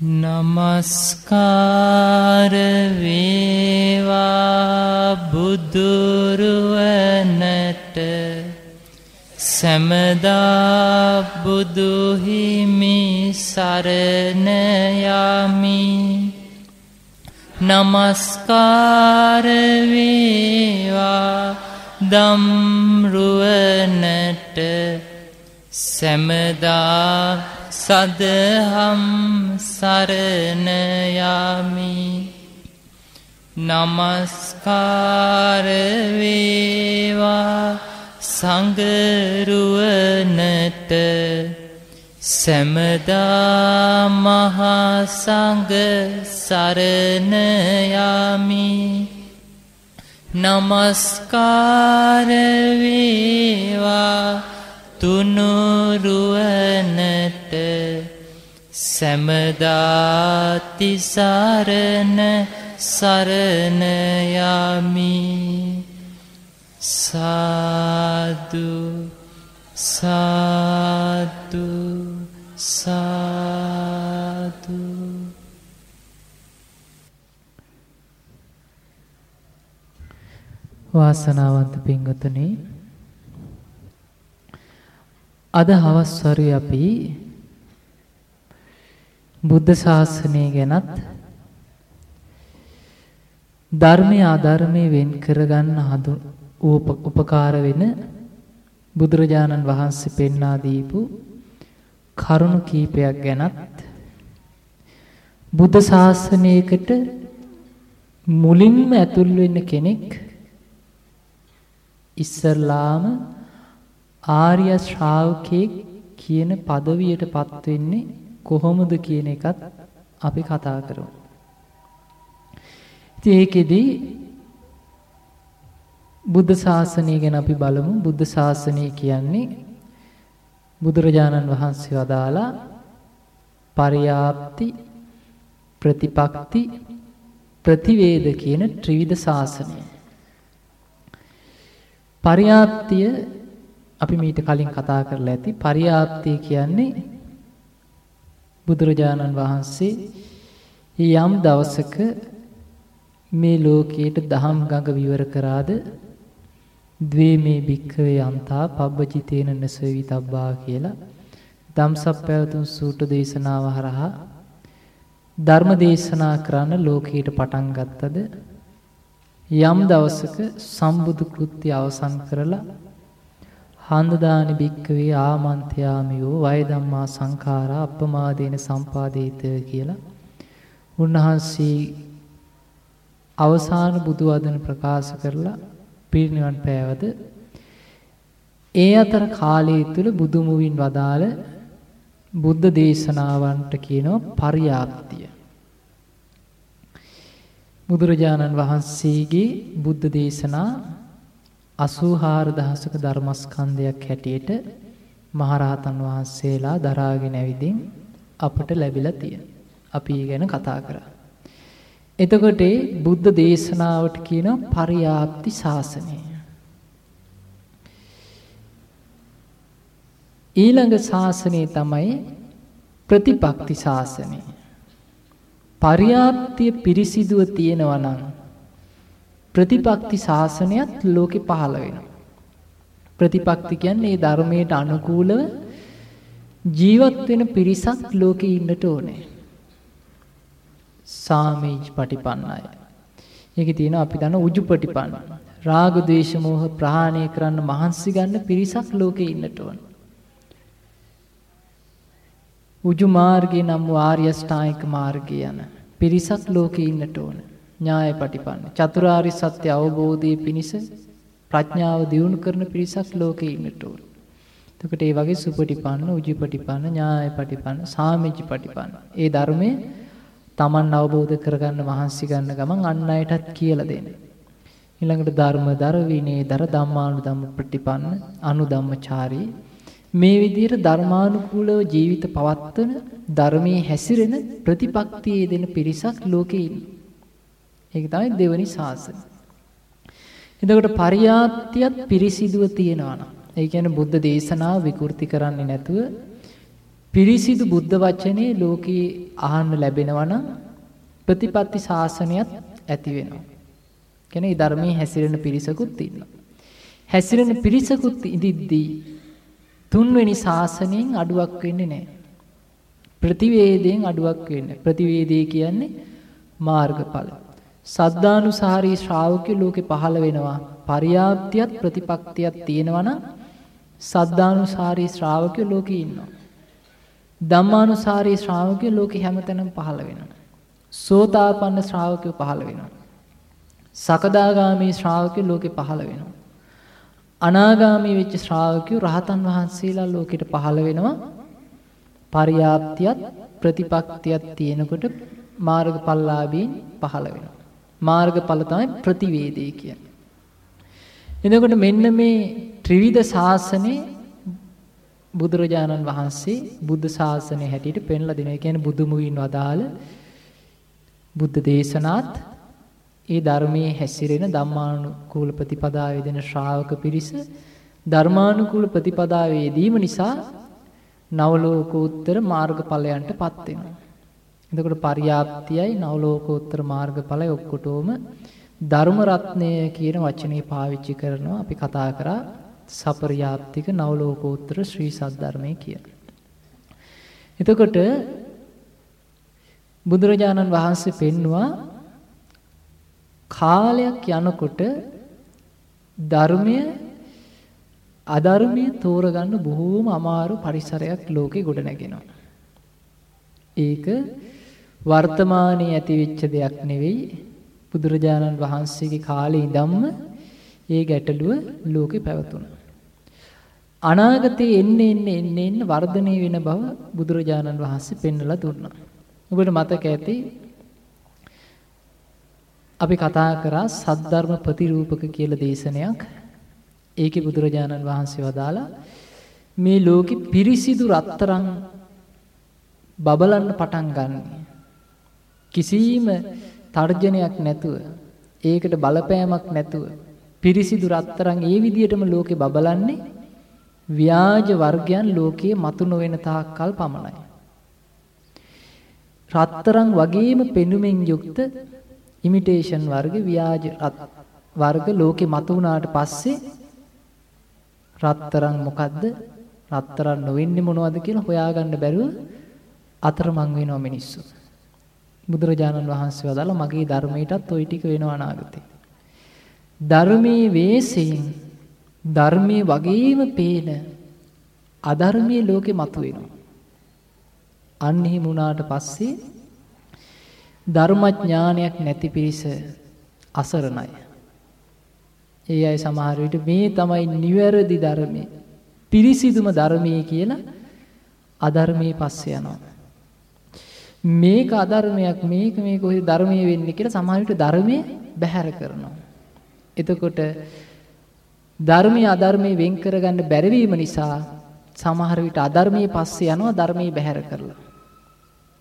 නමස්කාර වේවා බුදුරුවනට. සැමදා බුදුහිමි සරණ යමි නමස්කාර වේවා දම්රුවනට. සැමදා සදහම් සරණ යමි. නමස්කාර වේවා සංගරුවනට. සැමදා මහා සංඝ සරණ යමි. නමස්කාර වේවා තුනුරුවනට සැමදාති සරණ සරණ යමි. සාදු සාදු සාදු. වාසනාවන්ත පින්වතුනි අද හවස් වරුවේ අපි බුද්ධ ශාසනය ගැනත් ධර්මයේ අධර්මයේ වෙන් කරගන්න හදු උපකාර වෙන බුදුරජාණන් වහන්සේ පෙන්වා දීපු කරුණු කීපයක් ගැනත් බුද්ධ ශාසනයකට මුලින්ම ඇතුල් වෙන්න කෙනෙක් ඉස්සරලාම ආර්ය ශ්‍රාවකෙක් කියන পদවියටපත් වෙන්නේ කොහොමද කියන එකත් අපි කතා කරමු. ඉතින් ඒකෙදි බුද්ධ ශාසනය ගැන අපි බලමු. බුද්ධ ශාසනය කියන්නේ බුදුරජාණන් වහන්සේ වදාලා පරියාප්ති ප්‍රතිපක්ති ප්‍රතිවේද කියන ත්‍රිවිධ ශාසනය. පරියාප්තිය අපි මීට කලින් කතා කරලා ඇති පරියාප්තිය කියන්නේ බුදුරජාණන් වහන්සේ යම් දවසක මේ ලෝකයට දහම් ගඟ විවර කරාද ද්වේමේ භික්ඛවේ යන්තා පබ්බජිතේන නසවිතබ්බා කියලා ධම්සප්පවතුන් සූට දේශනාව හරහා ධර්ම දේශනා කරන්න ලෝකයට පටන් ගත්තද? යම් දවසක සම්බුදු කෘත්‍ය අවසන් කරලා හන්දදානි භික්කවේ ආමන්ත්‍යාමියෝ වය ධම්මා සංඛාරා අප්පමාදේන සම්පාදේත කියලා උන්වහන්සේ අවසාන බුදු වදන ප්‍රකාශ කරලා පිරිනිවන් පෑවද ඒ අතර කාලය තුල බුදු මුවින් වදාළ බුද්ධ දේශනාවන්ට කියනවා පරියාප්තිය. බුදුරජාණන් වහන්සේගේ බුද්ධ දේශනා 84000ක ධර්මස්කන්ධයක් හැටියට මහරහතන් වහන්සේලා දරාගෙන ඇවිදින් අපට ලැබිලා තියෙන. අපි ගැන කතා කරා. එතකොට බුද්ධ දේශනාවට කියන පරියාප්ති ශාසනය. ඊළඟ ශාසනය තමයි ප්‍රතිපක්ති ශාසනය. පරියාප්තිය පිරිසිදුව තියෙනවා නම් ප්‍රතිපක්ති ශාසනයත් ලෝකෙ පහළ වෙනවා. ප්‍රතිපක්ති කියන්නේ මේ ධර්මයට අනුකූලව ජීවත් වෙන පිරිසක් ලෝකේ ඉන්නට ඕනේ. සාමීජ් පටිපන්නය. ඒකේ තියෙනවා අපි දන්න උජුපටිපන්න. රාග ద్వේෂ මෝහ ප්‍රහාණය කරන්න මහන්සි ගන්න පිරිසක් ලෝකේ ඉන්නට ඕනේ. උජු මාර්ගේ නම් ආර්ය ශ්‍රායික මාර්ගය යන පිරිසක් ලෝකේ ඉන්නට ඕන. ඥාය පටිපන්න. චතුරාර්ය සත්‍ය අවබෝධයේ පිණිස ප්‍රඥාව දියුණු කරන පිරිසක් ලෝකේ ඉන්නට ඕන. එතකොට ඒ වගේ සුපටිපන්න, උජුපටිපන්න, ඥාය පටිපන්න, සාමිච්ච පටිපන්න. ඒ ධර්මයේ Taman අවබෝධ කරගන්න මහන්සි ගන්න ගමන් අන් අයටත් කියලා දෙන්න. ඊළඟට ධර්මදර විනේදර ධම්මානුධම්ම ප්‍රතිපන්න අනුධම්මචාරී මේ විදිහට ධර්මානුකූලව ජීවිත පවත්වන ධර්මයේ හැසිරෙන ප්‍රතිපක්තියේ දෙන පිරිසක් ලෝකේ ඉන්නේ. ඒක තමයි දෙවනි ශාසනය. එතකොට පරියාත්තියත් පිරිසිදුව තියෙනවා නම් ඒ කියන්නේ බුද්ධ දේශනාව විකෘති කරන්නේ නැතුව පිරිසිදු බුද්ධ වචනේ ලෝකේ අහන්න ලැබෙනවා නම් ප්‍රතිපත්ති ශාසනයත් ඇති වෙනවා. කියන්නේ ධර්මයේ හැසිරෙන පිරිසකුත් ඉන්නවා. හැසිරෙන පිරිසකුත් ඉදිද්දී තුන්වෙනි ශාසනයෙන් අඩුවක් වෙන්නේ නැහැ. ප්‍රතිවේදයෙන් අඩුවක් වෙන්නේ. ප්‍රතිවේදේ කියන්නේ මාර්ගඵල. සද්ධානුසාරී ශ්‍රාවකයෝ ලෝකේ පහළ වෙනවා. පරියාප්තියත් ප්‍රතිපක්තියක් තියෙනවා නම් සද්ධානුසාරී ශ්‍රාවකයෝ ලෝකේ ඉන්නවා. ධම්මානුසාරී ශ්‍රාවකයෝ ලෝකේ හැමතැනම පහළ වෙනවා. සෝතාපන්න ශ්‍රාවකයෝ පහළ වෙනවා. සකදාගාමී ශ්‍රාවකයෝ ලෝකේ පහළ වෙනවා. අනාගාමී වෙච්ච ශ්‍රාවකයෝ රහතන් වහන්සේලා ලෝකෙට පහළ වෙනවා. පරියාප්තියත් ප්‍රතිපක්තියක් තියෙනකොට මාර්ගඵලලාභීන් පහළ වෙනවා. මාර්ගඵල තමයි ප්‍රතිවේදී කියන්නේ. එතකොට මෙන්න මේ ත්‍රිවිධ ශාසනේ බුදුරජාණන් වහන්සේ බුද්ධ ශාසනය හැටියට පෙන්ලා දෙනවා. ඒ කියන්නේ බුදු මුවින් වදාළ බුද්ධ දේශනාත් ඒ ධර්මයේ හැසිරෙන ධම්මානුකූල ප්‍රතිපදාවේ දෙන ශ්‍රාවක පිරිස ධර්මානුකූල ප්‍රතිපදාවේ යෙදීම නිසා නවලෝකෝත්තර මාර්ගඵලයන්ටපත් වෙනවා. එතකොට පරියාප්තියයි නවලෝකෝත්තර මාර්ගඵලයි ඔක්කොටම ධර්ම රත්නය කියන වචනේ පාවිච්චි කරනවා. අපි කතා කරා සපරියාප්තික නවලෝකෝත්තර ශ්‍රී සද්ධර්මයේ කියන. එතකොට බුදුරජාණන් වහන්සේ පෙන්නවා කාලයක් යනකොට ධර්මය අධර්මය තෝරගන්න බොහෝම අමාරු පරිසරයක් ලෝකේ ගොඩනැගෙනවා. ඒක වර්තමානයේ ඇතිවෙච්ච දෙයක් නෙවෙයි බුදුරජාණන් වහන්සේගේ කාලේ ඉඳන්ම ඒ ගැටලුව ලෝකේ පැවතුණා. අනාගතයේ එන්න එන්න එන්න එන්න වර්ධනය වෙන බව බුදුරජාණන් වහන්සේ පෙන්වලා දුන්නා. ඔබට මතක ඇති අපි කතා කරා සද්ධර්ම ප්‍රතිරූපක කියලා දේශනයක්. ඒකේ බුදුරජාණන් වහන්සේ වදාලා මේ ලෝකෙ පිරිසිදු රත්තරන් බබලන්න පටන් ගන්න. කිසිම තර්ජනයක් නැතුව ඒකට බලපෑමක් නැතුව පිරිසිදු රත්තරන් ඒ විදිහටම ලෝකෙ බබලන්නේ ව්‍යාජ වර්ගයන් ලෝකයේ මතු නොවන තාක්කල් පමණයි. රත්තරන් වගේම පෙනුමෙන් යුක්ත ඉමිටේෂන් වර්ග ව්‍යාජ වර්ග ලෝකෙ මතු වුණාට පස්සේ රත්තරන් මොකද්ද රත්තරන් නොවෙන්නේ මොනවද කියලා හොයාගන්න බැරුව අතරමං වෙනවා මිනිස්සු. බුදුරජාණන් වහන්සේ වදාලා මගේ ධර්මයටත් ওই ටික වෙනවා අනාගතේ. ධර්මයේ වේසයෙන් ධර්මයේ වගේම පේන අධර්මයේ ලෝකෙ මතුවෙනවා. අන්න එහෙම වුණාට පස්සේ ධර්මඥානයක් නැති පිරිස අසරණයි. ඒ අය සමහර විට මේ තමයි නිවැරදි ධර්මයේ පිරිසිදුම ධර්මයේ කියලා අධර්මයේ පස්සේ යනවා. මේක අධර්මයක් මේක මේ කොහේ ධර්මයේ වෙන්නේ කියලා සමහර විට ධර්මයේ බැහැර කරනවා. එතකොට ධර්මයේ අධර්මයේ වෙන් කරගන්න බැරි නිසා සමහර විට අධර්මයේ පස්සේ යනවා ධර්මයේ බැහැර කරලා.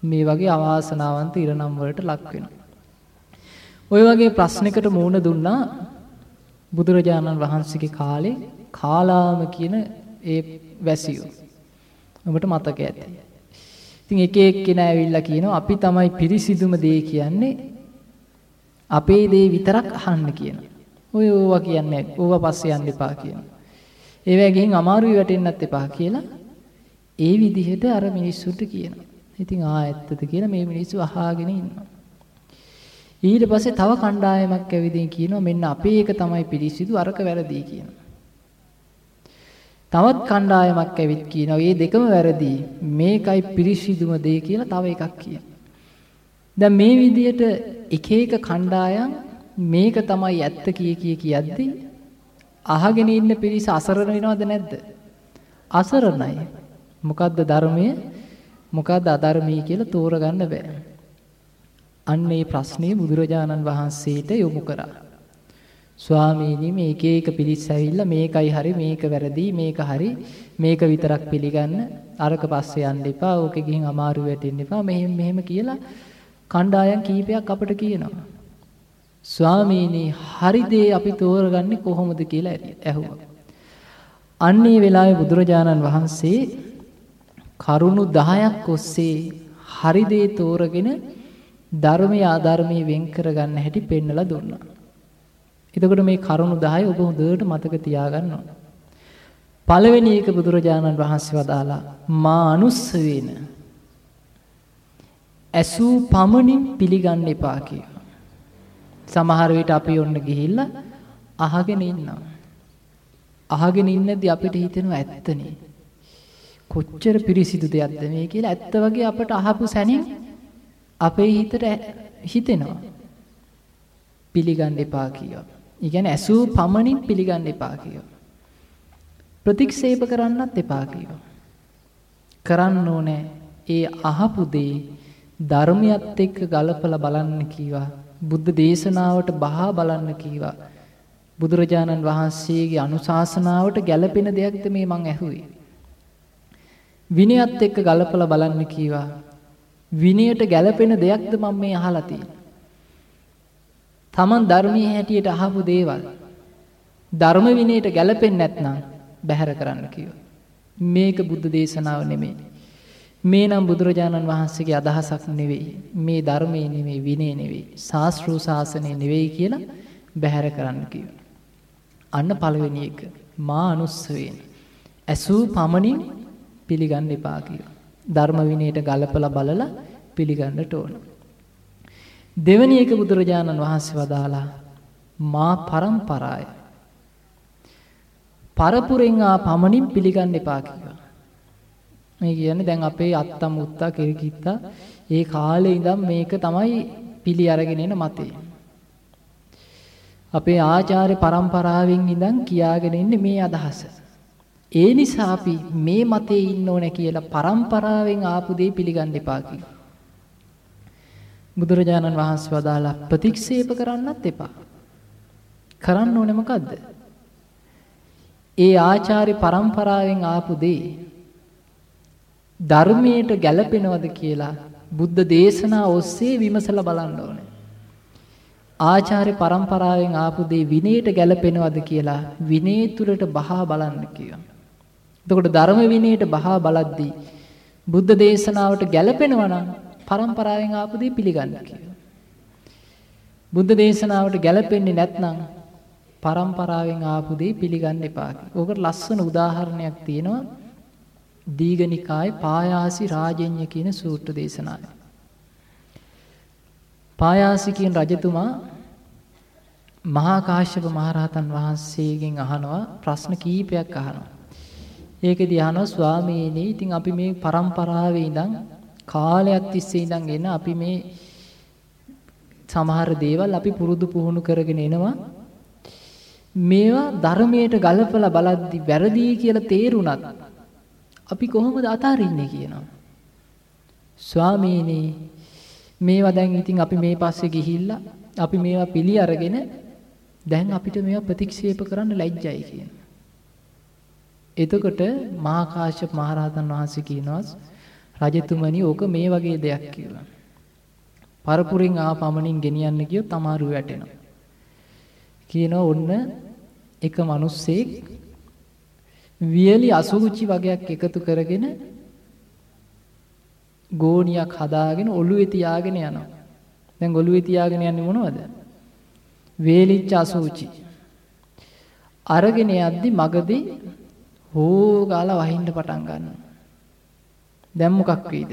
මේ වගේ අවාසනාවන්ත ඉරණම් වලට ලක් වෙනවා. ওই වගේ ප්‍රශ්නයකට මූණ දුන්නා බුදුරජාණන් වහන්සේගේ කාලේ කාලාම කියන ඒ වැසියෝ. ඔබට මතක ඇති. ඉතින් එක එක්කෙනා ඇවිල්ලා කියනවා අපි තමයි පිරිසිදුම දේ කියන්නේ අපේ දේ විතරක් අහන්න කියන. ඔය ඕවා කියන්නේ ඕවා පස්සේ යන්න එපා කියන. ඒ වගේන් අමාරුයි වැටෙන්නත් එපා කියලා ඒ විදිහට අර මිනිස්සුන්ට කියනවා. ඉතින් ආ ඇත්තද කියලා මේ මිනිස්සු අහාගෙන ඉන්නවා. ඊට පස්සේ තව කණ්ඩායමක් ඇවිදින් කියනවා මෙන්න අපේ එක තමයි පිළිසිදු අරක වැරදි කියනවා. තවත් කණ්ඩායමක් ඇවිත් කියනවා මේ දෙකම වැරදි මේකයි පිරිසිදුම දේ කියලා තව එකක් කියනවා. දැන් මේ විදිහට එක එක කණ්ඩායම් මේක තමයි ඇත්ත කිය කිය කියද්දි අහගෙන ඉන්න පිරිස අසරණ වෙනවද නැද්ද? අසරණයි. මොකද්ද ධර්මයේ මොකද්ද අධර්මී කියලා තෝරගන්න බෑ. අන්න ඒ ප්‍රශ්නේ බුදුරජාණන් වහන්සේට යොමු කරා. ස්වාමීනි මේක එක පිළිස් ඇවිල්ලා මේකයි හරි මේක වැරදි මේක හරි මේක විතරක් පිළිගන්න. අරක පස්සේ යන්න එපා ඕකේ ගිහින් අමාරු වෙටින්න එපා. මෙහෙම මෙහෙම කියලා කණ්ඩායම් කීපයක් අපට කියනවා. ස්වාමීනි හරි දේ අපි තෝරගන්නේ කොහොමද කියලා ඇහුවා. අන්නේ වෙලාවේ බුදුරජාණන් වහන්සේ කරුණු 10ක් ඔස්සේ හරි දේ තෝරගෙන ධර්මයේ අධර්මයේ වෙන් කරගන්න හැටි පෙන්නලා දුන්නා. එතකොට මේ කරුණු 10 ඔබ හොඳට මතක තියාගන්න ඕන. පළවෙනි එක බුදුරජාණන් වහන්සේ වදාලා මා අනුස්සවේන ඇසූ පමණින් පිළිගන්න එපා කියලා. සමහර විට අපි ඔන්න ගිහිල්ලා අහගෙන ඉන්නවා. අහගෙන ඉන්නදී අපිට හිතෙනවා ඇත්තනේ. කොච්චර පිරිසිදු දෙයක්ද මේ කියලා ඇත්ත වගේ අපට අහපු සැනින් අපේ හිතට හිතෙනවා. පිළිගන්න එපා කියනවා. ඒ කියන්නේ ඇසූ පමණින් පිළිගන්න එපා කියනවා. ප්‍රතික්ෂේප කරන්නත් එපා කියනවා. කරන්න ඕනේ ඒ අහපු දේ ධර්මයත් එක්ක ගලපලා බලන්න කීවා. බුද්ධ දේශනාවට බහා බලන්න කීවා. බුදුරජාණන් වහන්සේගේ අනුශාසනාවට ගැළපෙන දෙයක්ද මේ මං ඇහුවේ. විනයත් එක්ක ගලපලා බලන්න කීවා. විනයට ගැළපෙන දෙයක්ද මම මේ අහලා තියෙන්නේ. Taman ධර්මයේ හැටියට අහපු දේවල් ධර්ම විනයට ගැළපෙන්නේ නැත්නම් බැහැර කරන්න කිව්වා. මේක බුද්ධ දේශනාව නෙමෙයි. මේ නම් බුදුරජාණන් වහන්සේගේ අදහසක් නෙවෙයි. මේ ධර්මයේ නෙවෙයි විනය නෙවෙයි. ශාස්ත්‍රූ ශාසනය නෙවෙයි කියලා බැහැර කරන්න කිව්වා. අන්න පළවෙනි එක. මා අනුස්සවේන. ඇසූ පමණින් පිළිගන්න එපා කිව්වා. ධර්ම විනයට ගලපලා බලලා පිළිගන්නට ඕන. දෙවැනි එක බුදුරජාණන් වහන්සේ වදාලා මා પરම්පරාය. පරපුරෙන් ආ පමණින් පිළිගන්න එපා කියලා. මේ කියන්නේ දැන් අපේ අත්තා මුත්තා කිරිකිත්තා ඒ කාලේ ඉඳන් මේක තමයි පිළි අරගෙන එන මතේ. අපේ ආචාර්ය પરම්පරාවෙන් ඉඳන් කියාගෙන ඉන්නේ මේ අදහස. ඒ නිසා අපි මේ මතේ ඉන්න ඕනේ කියලා પરම්පරාවෙන් ආපු දේ පිළිගන්න එපා කියලා. බුදුරජාණන් වහන්සේ වදාලා ප්‍රතික්ෂේප කරන්නත් එපා. කරන්න ඕනේ මොකද්ද? ඒ ආචාර්ය පරම්පරාවෙන් ආපු දේ ධර්මයට ගැළපෙනවද කියලා බුද්ධ දේශනා ඔස්සේ විමසලා බලන්න ඕනේ. ආචාර්ය පරම්පරාවෙන් ආපු දේ විනයට ගැළපෙනවද කියලා විනය තුලට බහා බලන්න කියනවා. එතකොට ධර්ම විනයට බහා බලද්දී බුද්ධ දේශනාවට ගැළපෙනවා නම් පරම්පරාවෙන් ආපු දේ පිළිගන්න කියලා. බුද්ධ දේශනාවට ගැලපෙන්නේ නැත්නම් පරම්පරාවෙන් ආපු දේ පිළිගන්න එපා. ඕකට ලස්සන උදාහරණයක් තියෙනවා දීඝනිකායේ පායාසි රාජඤ්‍ය කියන සූත්‍ර දේශනාවේ. පායාසි කියන රජතුමා මහා කාශ්‍යප මහරහතන් වහන්සේගෙන් අහනවා ප්‍රශ්න කීපයක් අහනවා. ඒකෙදී අහනවා ස්වාමීනි, ඉතින් අපි මේ පරම්පරාවේ ඉඳන් කාලයක් තිස්සේ ඉඳන් එන අපි මේ සමහර දේවල් අපි පුරුදු පුහුණු කරගෙන එනවා මේවා ධර්මයට ගලපලා බලද්දි වැරදි කියලා තේරුණත් අපි කොහොමද අතාරින්නේ කියනවා. ස්වාමීනි මේවා දැන් ඉතින් අපි මේ පස්සේ ගිහිල්ලා අපි මේවා පිළි අරගෙන දැන් අපිට මේවා ප්‍රතික්ෂේප කරන්න ලැජ්ජයි කියන. එතකොට මහා කාශ්‍යප මහරහතන් වහන්සේ කියනවා රජතුමනි ඕක මේ වගේ දෙයක් කියලා. පරපුරින් ආපමණින් ගෙනියන්න ගියොත් අමාරු වැටෙනවා. කියනවා ඔන්න එක මිනිස්සෙක් වියලි අසුචි වගේක් එකතු කරගෙන ගෝණියක් හදාගෙන ඔළුවේ තියාගෙන යනවා. දැන් ඔළුවේ තියාගෙන යන්නේ මොනවද? වේලිච්ච අසුචි. අරගෙන යද්දි මගදී හෝ ගාලා වහින්න පටන් ගන්නවා. දැන් මොකක් වෙයිද?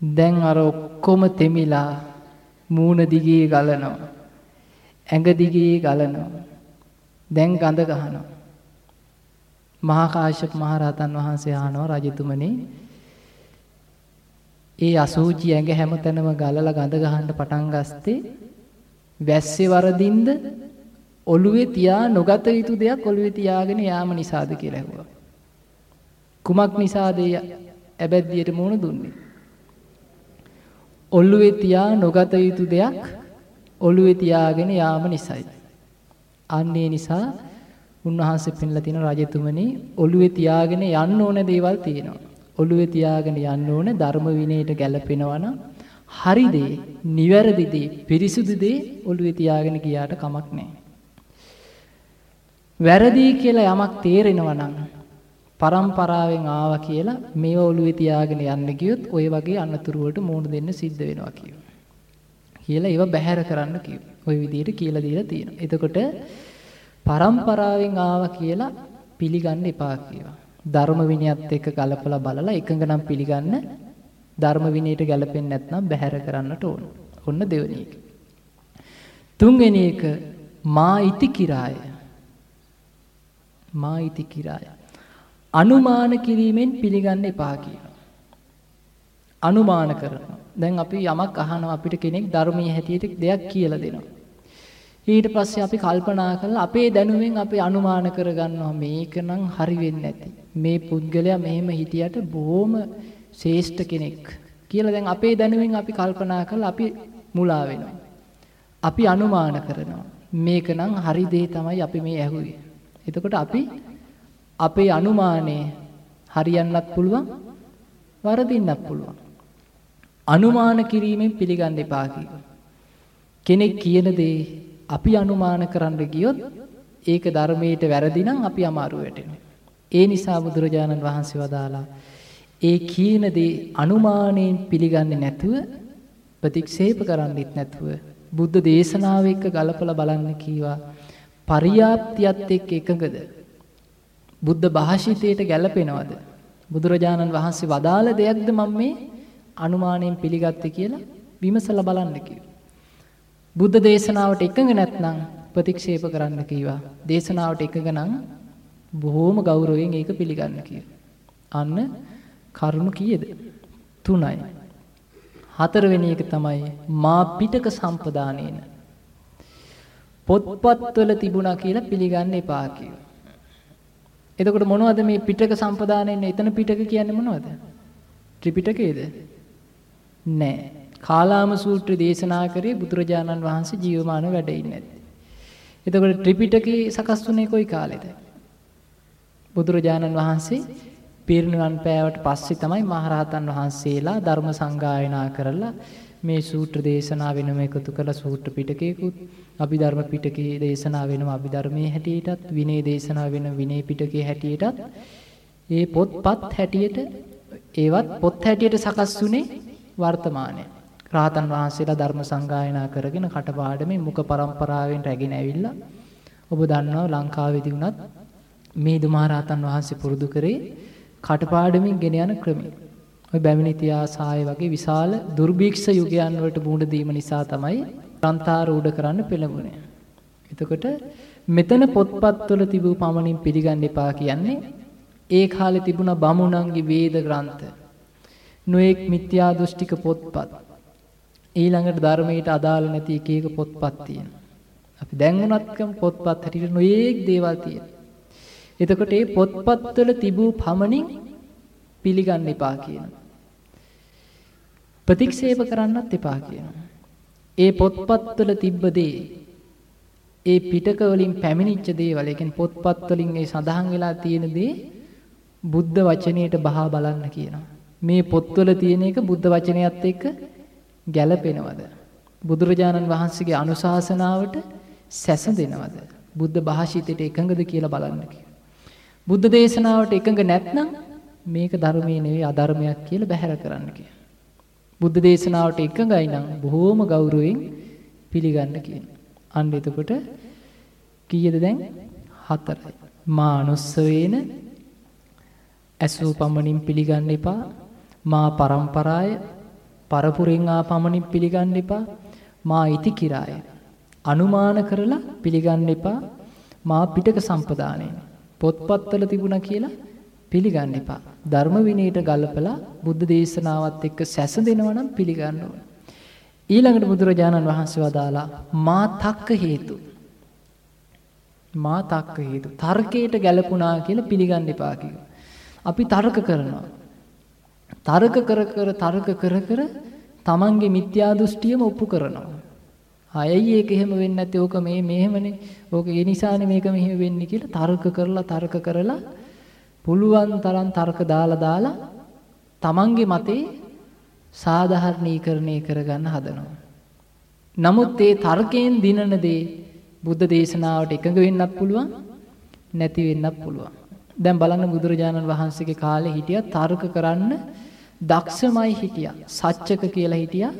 දැන් අර ඔක්කොම තෙමිලා මූණ දිගේ ගලනවා. ඇඟ දිගේ ගලනවා. දැන් ගඳ ගහනවා. මහා කාශ්‍යප මහ රහතන් වහන්සේ අහනවා රජතුමනි ඒ අසූචි ඇඟ හැමතැනම ගලලා ගඳ ගහන්න පටන් ගත්තේ වැස්සේ වරදින්ද ඔළුවේ තියා නොගත යුතු දෙයක් ඔළුවේ තියාගෙන යාම නිසාද කියලා ඇහුවා. කුමක් නිසාද ඇබැද්දියට මුණ දුන්නේ? ඔළුවේ තියා නොගත යුතු දෙයක් ඔළුවේ තියාගෙන යාම නිසායි. අන්නේ නිසා උන්වහන්සේ පෙන්ලා තියෙන රජතුමනි ඔළුවේ තියාගෙන යන්න ඕන දේවල් තියෙනවා. ඔළුවේ තියාගෙන යන්න ඕන ධර්ම විනයට ගැලපෙනවා නම් හරි දේ, නිවැරදි දේ, පිරිසුදු දේ ඔළුවේ තියාගෙන ගියාට කමක් නැහැ. වැරදි කියලා යමක් තේරෙනවා නම් පරම්පරාවෙන් ආවා කියලා මේව ඔළුවේ තියාගෙන යන්න ගියොත් ওই වගේ අනතුරු වලට මුහුණ දෙන්න සිද්ධ වෙනවා කියනවා. කියලා ඒව බැහැර කරන්න කිව්වා. ওই විදිහට කියලා දීලා තියෙනවා. එතකොට පරම්පරාවෙන් ආවා කියලා පිළිගන්න එපා කියනවා. ධර්ම විනයත් එක්ක ගලපලා බලලා එකඟ නම් පිළිගන්න ධර්ම විනයට ගැලපෙන්නේ නැත්නම් බැහැර කරන්නට ඕන. ඔන්න දෙවෙනි එක. තුන්වෙනි එක මා ඉති කිරාය. මා ඉති කිරාය. අනුමාන කිරීමෙන් පිළිගන්න එපා කියනවා. අනුමාන කරනවා. දැන් අපි යමක් අහනවා අපිට කෙනෙක් ධර්මයේ හැටියට දෙයක් කියලා දෙනවා. ඊට පස්සේ අපි කල්පනා කරලා අපේ දැනුමෙන් අපි අනුමාන කරගන්නවා මේක නම් හරි වෙන්නේ නැති. මේ පුද්ගලයා මෙහෙම හිටියට බොහොම ශ්‍රේෂ්ඨ කෙනෙක් කියලා දැන් අපේ දැනුමෙන් අපි කල්පනා කරලා අපි මුලා වෙනවා. අපි අනුමාන කරනවා. මේක නම් හරි දේ තමයි අපි මේ ඇහුවේ. එතකොට අපි අපේ අනුමානය හරියන්නත් පුළුවන් වරදින්නත් පුළුවන්. අනුමාන කිරීමෙන් පිළිගන්න එපා කෙනෙක් කියන දේ අපි අනුමාන කරන්න ගියොත් ඒක ධර්මයට වැරදි නම් අපි අමාරු වෙටෙනවා. ඒ නිසා බුදුරජාණන් වහන්සේ වදාලා ඒ කියන දේ අනුමානයෙන් පිළිගන්නේ නැතුව ප්‍රතික්ෂේප කරන්නෙත් නැතුව බුද්ධ දේශනාව එක්ක ගලපලා බලන්න කීවා පරියාප්තියත් එක්ක එකඟද බුද්ධ භාෂිතයට ගැලපෙනවද බුදුරජාණන් වහන්සේ වදාළ දෙයක්ද මම මේ අනුමානයෙන් පිළිගත්තේ කියලා විමසලා බලන්න කිව්වා. බුද්ධ දේශනාවට එකඟ නැත්නම් ප්‍රතික්ෂේප කරන්න කීවා දේශනාවට එකඟ නම් බොහෝම ගෞරවයෙන් ඒක පිළිගන්න කිව්වා. අන්න කරුණු කීයද? 3යි හතරවෙනි එක තමයි මා පිටක සම්පදානේන. පොත්පත්වල තිබුණා කියලා පිළිගන්න එපා කියලා. එතකොට මොනවද මේ පිටක සම්පදානේන එතන පිටක කියන්නේ මොනවද? ත්‍රිපිටකයේද? නෑ. කාලාම සූත්‍රය දේශනා කරේ බුදුරජාණන් වහන්සේ ජීවමාන වැඩ ඉන්නේ නැති. එතකොට ත්‍රිපිටකේ සකස් වුණේ කොයි කාලෙද? බුදුරජාණන් වහන්සේ පිරිනිවන් පෑවට පස්සේ තමයි මහරහතන් වහන්සේලා ධර්ම සංගායනා කරලා මේ සූත්‍ර දේශනා වෙනම එකතු කළ සූත්‍ර පිටකයකුත් අභිධර්ම පිටකයේ දේශනා වෙනම අභිධර්මයේ හැටියටත් විනය දේශනා වෙන විනය පිටකයේ හැටියටත් ඒ පොත්පත් හැටියට ඒවත් පොත් හැටියට සකස් වුනේ වර්තමානයේ රාතන් වහන්සේලා ධර්ම සංගායනා කරගෙන කටපාඩමේ මුඛ පරම්පරාවෙන් රැගෙන ඇවිල්ලා ඔබ දන්නවා ලංකාවේදී වුණත් මේ දුමහරහතන් වහන්සේ පුරුදු කරේ කටපාඩමින් ගෙන යන ක්‍රමය. ඔය බැමිණි ඉතිහාසාය වගේ විශාල දුර්භික්ෂ යුගයන් වලට මුහුණ දීම නිසා තමයි ග්‍රන්ථාර උඩ කරන්න පෙළඹුණේ. එතකොට මෙතන පොත්පත්වල තිබූ පමණින් පිළිගන්න එපා කියන්නේ ඒ කාලේ තිබුණ බමුණන්ගේ වේද ග්‍රන්ථ නොඑක් මිත්‍යා දෘෂ්ටික පොත්පත් ඊළඟට ධර්මයට අදාළ නැති එක එක පොත්පත් තියෙනවා. අපි දැන් උනත්කම් පොත්පත් හැටියට නොඑක් දේවල් තියෙනවා. එතකොට මේ පොත්පත්වල තිබූ පමණින් පිළිගන්න එපා කියනවා. ප්‍රතික්ෂේප කරන්නත් එපා කියනවා. ඒ පොත්පත්වල තිබ්බ දේ ඒ පිටක වලින් පැමිණිච්ච දේවල් ඒ කියන්නේ පොත්පත් වලින් ඒ සඳහන් වෙලා තියෙන දේ බුද්ධ වචනයට බහා බලන්න කියනවා. මේ පොත්වල තියෙන එක බුද්ධ වචනයත් එක්ක ගැළපෙනවද? බුදුරජාණන් වහන්සේගේ අනුශාසනාවට සැසඳෙනවද? බුද්ධ භාෂිතයට එකඟද කියලා බලන්න කියනවා. බුද්ධ දේශනාවට එකඟ නැත්නම් මේක ධර්මයේ නෙවෙයි අධර්මයක් කියලා බැහැර කරන්න කියන. බුද්ධ දේශනාවට එකඟයි නම් බොහෝම ගෞරවයෙන් පිළිගන්න කියන. අන්න එතකොට කීයද දැන්? හතරයි. මා අනුස්සවේන ඇසූ පමණින් පිළිගන්න එපා. මා පරම්පරාය පරපුරෙන් ආ පමණින් පිළිගන්න එපා. මා ඉති කිරාය. අනුමාන කරලා පිළිගන්න එපා. මා පිටක සම්පදානයේ පොත්පත්වල තිබුණා කියලා පිළිගන්න එපා. ධර්ම විනයට ගලපලා බුද්ධ දේශනාවත් එක්ක සැසඳෙනවා නම් පිළිගන්න ඕන. ඊළඟට බුදුරජාණන් වහන්සේ වදාලා මා තක්ක හේතු. මා තක්ක හේතු. තර්කයට ගැලපුණා කියලා පිළිගන්න එපා අපි තර්ක කරනවා. තර්ක කර කර තර්ක කර කර තමන්ගේ මිත්‍යා දෘෂ්ටියම ඔප්පු කරනවා. අයයි ඒක එහෙම වෙන්නේ නැත්තේ ඕක මේ මෙහෙමනේ. ඕක ඒ නිසානේ මේක මෙහෙම වෙන්නේ කියලා තර්ක කරලා තර්ක කරලා පුළුවන් තරම් තර්ක දාලා දාලා තමන්ගේ මතේ සාධාරණීකරණය කරගන්න හදනවා. නමුත් ඒ තර්කයෙන් දිනන දේ බුද්ධ දේශනාවට එකඟ වෙන්නත් පුළුවන් නැති වෙන්නත් පුළුවන්. දැන් බලන්න බුදුරජාණන් වහන්සේගේ කාලේ හිටියා තර්ක කරන්න දක්ෂමයි හිටියා. සච්චක කියලා හිටියා.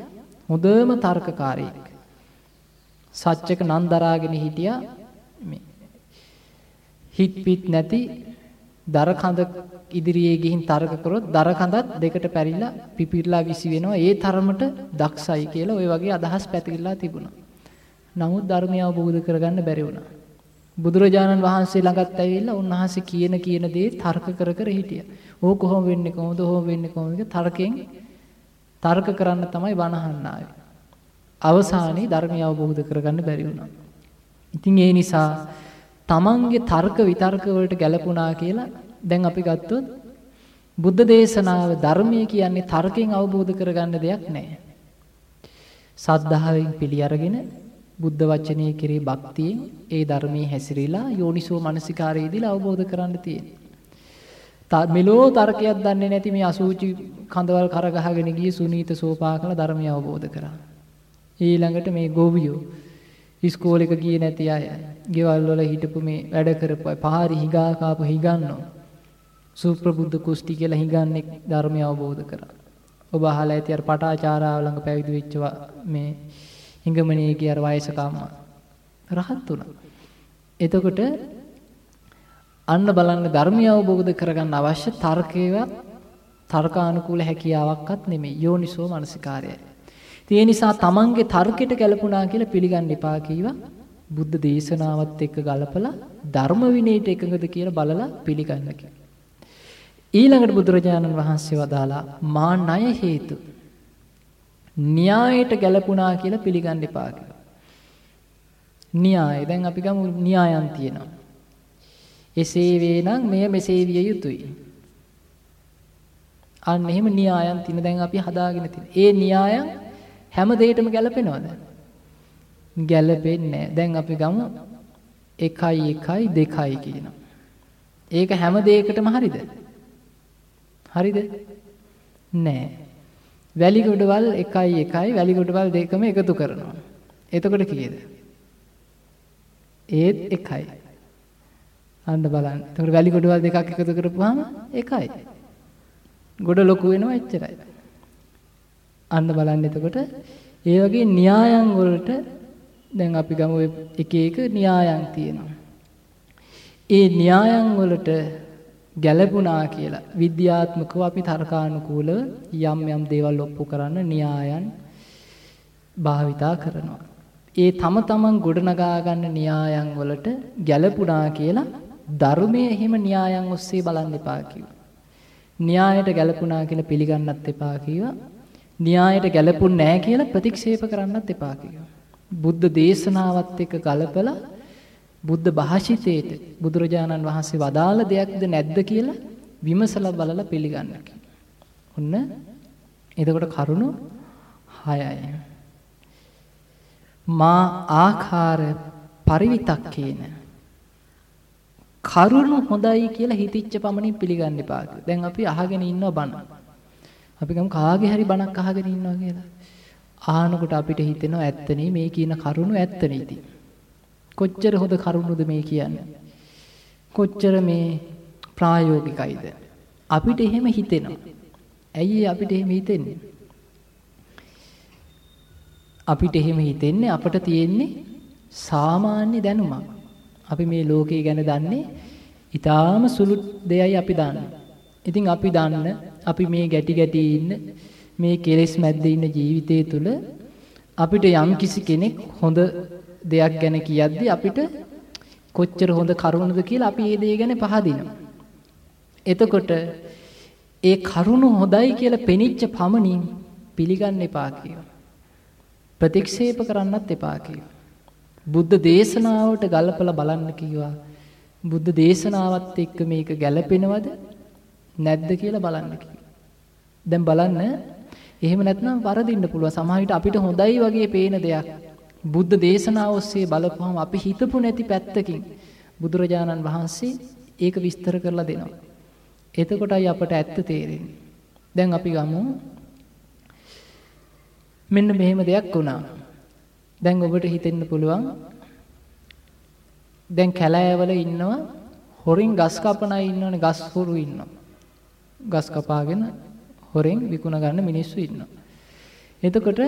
හොඳම තර්කකාරයෙක්. සච්චක නන් දරාගෙන හිටියා මේ හිට පිට නැති දර කඳ ඉදිරියේ ගිහින් තර්ක කරොත් දර කඳත් දෙකට පැරිලා පිපිරලා විසි වෙනවා ඒ තරමට දක්ෂයි කියලා ওই වගේ අදහස් පැතිරිලා තිබුණා. නමුත් ධර්මය අවබෝධ කරගන්න බැරි වුණා. බුදුරජාණන් වහන්සේ ළඟත් ඇවිල්ලා උන්වහන්සේ කියන කියන දේ තර්ක කර කර හිටියා. ඕක කොහොම වෙන්නේ කොහොමද? කොහොම වෙන්නේ කොහොමද? තර්කයෙන් තර්ක කරන්න තමයි බණහන්න ආවේ. අවසානයේ ධර්මය අවබෝධ කරගන්න බැරි වුණා. ඉතින් ඒ නිසා තමන්ගේ තර්ක විතර්ක වලට ගැලපුණා කියලා දැන් අපි ගත්තොත් බුද්ධ දේශනාව ධර්මය කියන්නේ තර්කයෙන් අවබෝධ කරගන්න දෙයක් නෑ. සද්ධාවෙන් පිළි අරගෙන බුද්ධ වචනේ කෙරේ භක්තියෙන් ඒ ධර්මයේ හැසිරීලා යෝනිසෝ මනසිකාරයේදීලා අවබෝධ කරන්න තියෙනවා. මෙලෝ තර්කයක් දන්නේ නැති මේ අසූචි කඳවල් කරගහගෙන ගිය සුනීත සෝපාකල ධර්මය අවබෝධ කරා. ඊළඟට මේ ගෝවියෝ ඉස්කෝලේක ගියේ නැති අය, ගෙවල් වල හිටපු මේ වැඩ කරපු අය, පහරි හිගා කාපු හිගන්නෝ. සුප්‍රබුද්ධ කුස්ටි කියලා හිගන්නේ ධර්මය අවබෝධ කරා. ඔබ අහලා ඇති අර පටාචාරාව ළඟ පැවිදි වෙච්ච මේ හිඟමණේගේ අර වයසක අම්මා රහත් වුණා. එතකොට අන්න බලන්න ධර්මය අවබෝධ කරගන්න අවශ්‍ය තර්කේවත් තර්කානුකූල හැකියාවක්වත් නෙමෙයි යෝනිසෝ මනසිකාරයයි. ඒ නිසා තමන්ගේ තර්කයට ගැලපුණා කියලා පිළිගන්න එපා කීවා. බුද්ධ දේශනාවත් එක්ක ගලපලා ධර්ම විනයට එකඟද කියලා බලලා පිළිගන්න ඊළඟට බුදුරජාණන් වහන්සේ වදාලා මා ණය හේතු න්‍යායට ගැලපුණා කියලා පිළිගන්න එපා කියලා. න්‍යාය දැන් අපි ගමු න්‍යායන් තියෙනවා. එසේ වේ නම් මෙය මෙසේ විය යුතුයි. අන්න එහෙම න්‍යායන් තියෙන දැන් අපි හදාගෙන තියෙන. ඒ න්‍යායන් හැම දෙයකටම ගැලපෙනවද? ගැලපෙන්නේ දැන් අපි ගමු 1 1 2 කියනවා. ඒක හැම දෙයකටම හරිද? හරිද? නෑ. වැලි ගොඩවල් 1 1 වැලි ගොඩවල් දෙකම එකතු කරනවා. එතකොට කීයද? ඒත් 1යි. අන්න බලන්න. එතකොට වැලි ගොඩවල් දෙකක් එකතු කරපුවාම 1යි. ගොඩ ලොකු වෙනවා එච්චරයි. අන්න බලන්න එතකොට ඒ වගේ න්‍යායන් වලට දැන් අපි ගමු එක එක න්‍යායන් තියෙනවා. ඒ න්‍යායන් වලට ගැළපුණා කියලා විද්‍යාත්මකව අපි තර්කානුකූලව යම් යම් දේවල් ඔප්පු කරන්න න්‍යායන් භාවිතා කරනවා. ඒ තම තමන් ගොඩනගා ගන්න න්‍යායන් වලට ගැළපුණා කියලා ධර්මයේ හිම න්‍යායන් ඔස්සේ බලන්න එපා කිව්වා. න්‍යායට ගැළපුණා කියලා පිළිගන්නත් එපා කිව්වා. න්‍යායට ගැළපුණ නැහැ කියලා ප්‍රතික්ෂේප කරන්නත් එපා කිව්වා. බුද්ධ දේශනාවත් එක්ක ගලපලා බුද්ධ භාෂිතේට බුදුරජාණන් වහන්සේ වදාළ දෙයක්ද නැද්ද කියලා විමසලා බලලා පිළිගන්න ඔන්න එතකොට කරුණු 6යි. මා ආකාර පරිවිතක්කේන කරුණු හොඳයි කියලා හිතිච්ච පමණින් පිළිගන්න එපා. දැන් අපි අහගෙන ඉන්නව බණ. අපි ගමු කාගේ හරි බණක් අහගෙන ඉන්නවා කියලා. ආනකොට අපිට හිතෙනවා ඇත්තනේ මේ කියන කරුණු ඇත්තනේ ඉතින්. කොච්චර හොඳ කරුණුද මේ කියන්නේ. කොච්චර මේ ප්‍රායෝගිකයිද. අපිට එහෙම හිතෙනවා. ඇයි අපිට එහෙම හිතෙන්නේ? අපිට එහෙම හිතෙන්නේ අපට තියෙන්නේ සාමාන්‍ය දැනුමක්. අපි මේ ලෝකය ගැන දන්නේ ඊටාම සුළු දෙයයි අපි දන්නේ. ඉතින් අපි දන්න අපි මේ ගැටි ගැටි ඉන්න මේ කෙලෙස් මැද්දේ ඉන්න ජීවිතය තුළ අපිට යම් කිසි කෙනෙක් හොඳ දෙයක් ගැන කියද්දි අපිට කොච්චර හොඳ කරුණද කියලා අපි ඒ දේ ගැන පහදිනවා. එතකොට ඒ කරුණ හොඳයි කියලා පෙනිච්ච පමණින් පිළිගන්න එපා කියනවා. ප්‍රතික්ෂේප කරන්නත් එපා කියනවා. බුද්ධ දේශනාවට ගලපලා බලන්න කිව්වා. බුද්ධ දේශනාවත් එක්ක මේක ගැලපෙනවද නැද්ද කියලා බලන්න කිව්වා. දැන් බලන්න එහෙම නැත්නම් වරදින්න පුළුවන්. සමහර විට අපිට හොඳයි වගේ පේන දෙයක් බුද්ධ දේශනාව ඔස්සේ බලපුවම අපි හිතපු නැති පැත්තකින් බුදුරජාණන් වහන්සේ ඒක විස්තර කරලා දෙනවා. එතකොටයි අපට ඇත්ත තේරෙන්නේ. දැන් අපි ගමු මෙන්න මෙහෙම දෙයක් වුණා. දැන් ඔබට හිතෙන්න පුළුවන් දැන් කැලෑවල ඉන්නවා හොරින් ගස් කපන අය ඉන්නවනේ ගස් හොරු ඉන්නවා. ගස් කපාගෙන හොරෙන් විකුණ ගන්න මිනිස්සු ඉන්නවා. එතකොට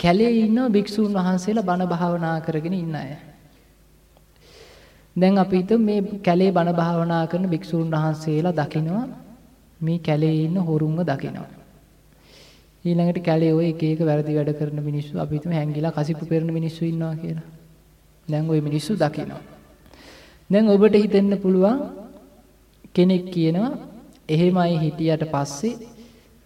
කැලේ ඉන්න භික්ෂූන් වහන්සේලා බණ භාවනා කරගෙන ඉන්න අය. දැන් අපි හිතමු මේ කැලේ බණ භාවනා කරන භික්ෂූන් වහන්සේලා දකිනවා මේ කැලේ ඉන්න හොරුන්ව දකිනවා. ඊළඟට කැලේ ওই එක එක වැරදි වැඩ කරන මිනිස්සු අපි හිතමු හැංගිලා කසිප්පු පෙරන මිනිස්සු ඉන්නවා කියලා. දැන් ওই මිනිස්සු දකිනවා. දැන් ඔබට හිතෙන්න පුළුවන් කෙනෙක් කියනවා එහෙමයි හිටියට පස්සේ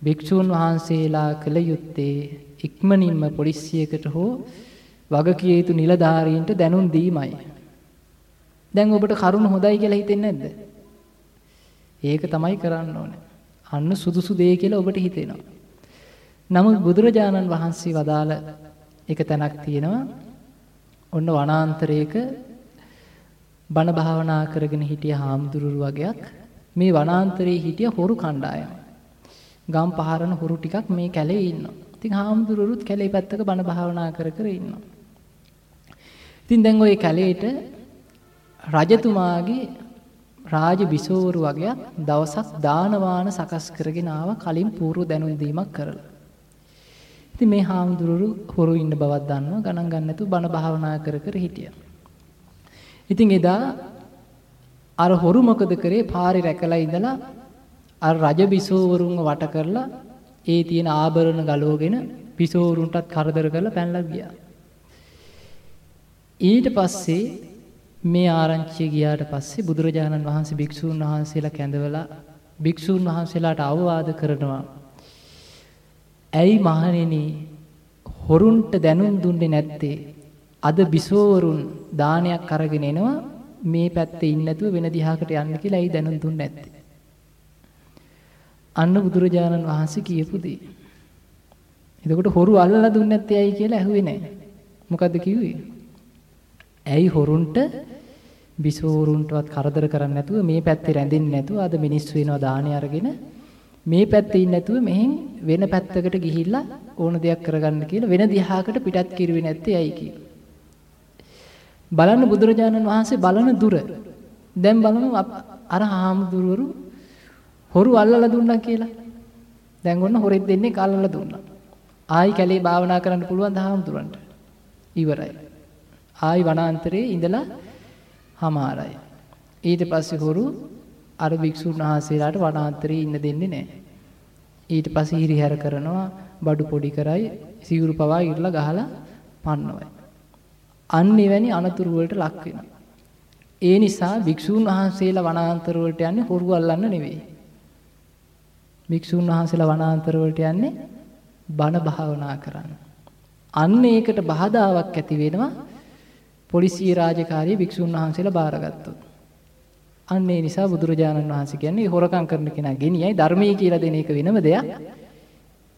භික්ෂූන් වහන්සේලා කළ යුත්තේ ඉක්මනින්ම පොලිසියකට හෝ වගකිය යුතු නිලධාරීන්ට දැනුම් දීමයි. දැන් ඔබට කරුණ හොඳයි කියලා හිතෙන්නේ නැද්ද? ඒක තමයි කරන්න ඕනේ. අන්න සුදුසු දේ කියලා ඔබට හිතෙනවා. නමුත් බුදුරජාණන් වහන්සේ වදාළ එක තැනක් තියෙනවා. ඔන්න වනාන්තරයක බණ භාවනා කරගෙන හිටිය හාමුදුරුවෝ වගේක් මේ වනාන්තරයේ හිටිය හොරු කණ්ඩායම. ගම් පහරන හොරු ටිකක් මේ කැලේ ඉන්නවා. ඉතින් හාමුදුරුවරුත් කැලේ පැත්තක බණ භාවනා කර කර ඉන්නවා. ඉතින් දැන් ওই කැලේට රජතුමාගේ රාජ බිසෝවරු වගේක් දවසක් දානවාන සකස් කරගෙන ආවා කලින් පූර්ව දැනුම් දීමක් කරලා. ඉතින් මේ හාමුදුරුවරු හොරු ඉන්න බවක් දන්නවා ගණන් ගන්න නැතුව බණ භාවනා කර කර හිටියා. ඉතින් එදා අර හොරු මොකද කරේ පාරේ රැකලා ඉඳලා අර රජ බිසෝවරුන්ව වට කරලා ඒ තියෙන ආභරණ ගලවගෙන බිසෝවරුන්ටත් කරදර කරලා පැනලා ගියා. ඊට පස්සේ මේ ආරංචිය ගියාට පස්සේ බුදුරජාණන් වහන්සේ භික්ෂූන් වහන්සේලා කැඳවලා භික්ෂූන් වහන්සේලාට අවවාද කරනවා. ඇයි මහණෙනි හොරුන්ට දැනුම් දුන්නේ නැත්තේ? අද බිසෝවරුන් දානයක් අරගෙන එනවා මේ පැත්තේ ඉන්නේ නැතුව වෙන දිහාකට යන්න කියලා ඇයි දැනුම් දුන්නේ නැත්තේ? අන්න බුදුරජාණන් වහන්සේ කියපු දේ. එතකොට හොරු අල්ලලා දුන්නේ නැත්තේ ඇයි කියලා ඇහුවේ නැහැ. මොකද්ද කිව්වේ? ඇයි හොරුන්ට බිසෝරුන්ටවත් කරදර කරන්නේ නැතුව මේ පැත්තේ රැඳෙන්නේ නැතුව අද මිනිස්සු වෙනවා දාණය අරගෙන මේ පැත්තේ ඉන්නේ නැතුව මෙහෙන් වෙන පැත්තකට ගිහිල්ලා ඕන දෙයක් කරගන්න කියලා වෙන දිහාකට පිටත් කිරුවේ නැත්තේ ඇයි කියලා. බලන්න බුදුරජාණන් වහන්සේ බලන දුර. දැන් බලමු අර හාමුදුරුවරු හොරු අල්ලලා දුන්නා කියලා. දැන් ඔන්න හොරෙක් දෙන්නේ කල්ලලා දුන්නා. ආයි කැලේ භාවනා කරන්න පුළුවන් දහම්තුරන්ට. ඉවරයි. ආයි වනාන්තරයේ ඉඳලා හමාරයි. ඊට පස්සේ හොරු අර භික්ෂුන් වහන්සේලාට වනාන්තරයේ ඉන්න දෙන්නේ නැහැ. ඊට පස්සේ හිරිහැර කරනවා බඩු පොඩි කරයි සිවුරු පවා ඉරලා ගහලා පන්නවයි. අන්න එවැනි අනතුරු වලට ලක් වෙනවා. ඒ නිසා භික්ෂුන් වහන්සේලා වනාන්තර වලට යන්නේ හොරු අල්ලන්න නෙවෙයි. භික්ෂුන් වහන්සේලා වනාන්තර වලට යන්නේ බණ භාවනා කරන්න. අන්න ඒකට බාධාවක් ඇති වෙනවා පොලිසිය රාජකාරිය භික්ෂුන් වහන්සේලා බාරගත්තොත්. අන්න ඒ නිසා බුදුරජාණන් වහන්සේ කියන්නේ හොරකම් කරන කෙනා ගෙනියයි ධර්මයේ කියලා දෙන එක වෙනම දෙයක්.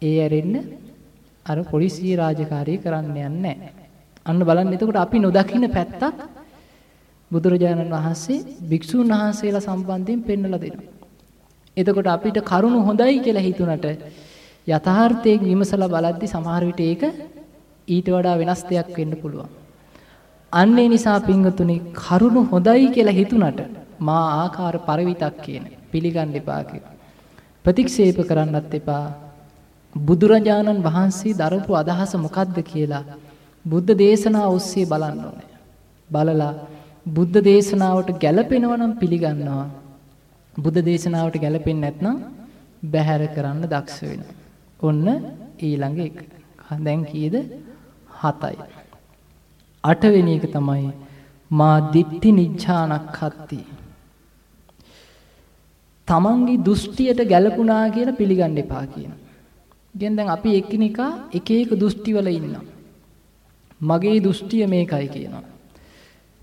ඒ ඇරෙන්න අර පොලිසිය රාජකාරිය කරන්න යන්නේ අන්න බලන්න එතකොට අපි නොදකින්න පැත්තක් බුදුරජාණන් වහන්සේ භික්ෂුන් වහන්සේලා සම්බන්ධයෙන් පෙන්වලා දෙනවා. එතකොට අපිට කරුණු හොඳයි කියලා හිතුණට යථාර්ථයෙන් විමසලා බලද්දි සමහර විට ඒක ඊට වඩා වෙනස් දෙයක් වෙන්න පුළුවන්. අන්න ඒ නිසා පින්වතුනි කරුණු හොඳයි කියලා හිතුණට මා ආකාර පරිවිතක් කියන පිළිගන්න එපා ප්‍රතික්ෂේප කරන්නත් එපා. බුදුරජාණන් වහන්සේ දරපු අදහස මොකක්ද කියලා බුද්ධ දේශනාව ඔස්සේ බලන්න ඕනේ. බලලා බුද්ධ දේශනාවට ගැළපෙනවා නම් පිළිගන්නවා. බුද්ධ දේශනාවට ගැලපෙන්නේ නැත්නම් බැහැර කරන්න දක්ෂ වෙනවා. ඔන්න ඊළඟ එක. දැන් කීයද? 7යි. අටවෙනි එක තමයි මා දිට්ඨි නිච්ඡානක්ඛත්ති. තමන්ගේ දෘෂ්ටියට ගැලපුණා කියලා පිළිගන්න එපා කියන. දැන් දැන් අපි එකිනෙකා එක එක දෘෂ්ටිවල ඉන්නවා. මගේ දෘෂ්ටිය මේකයි කියනවා.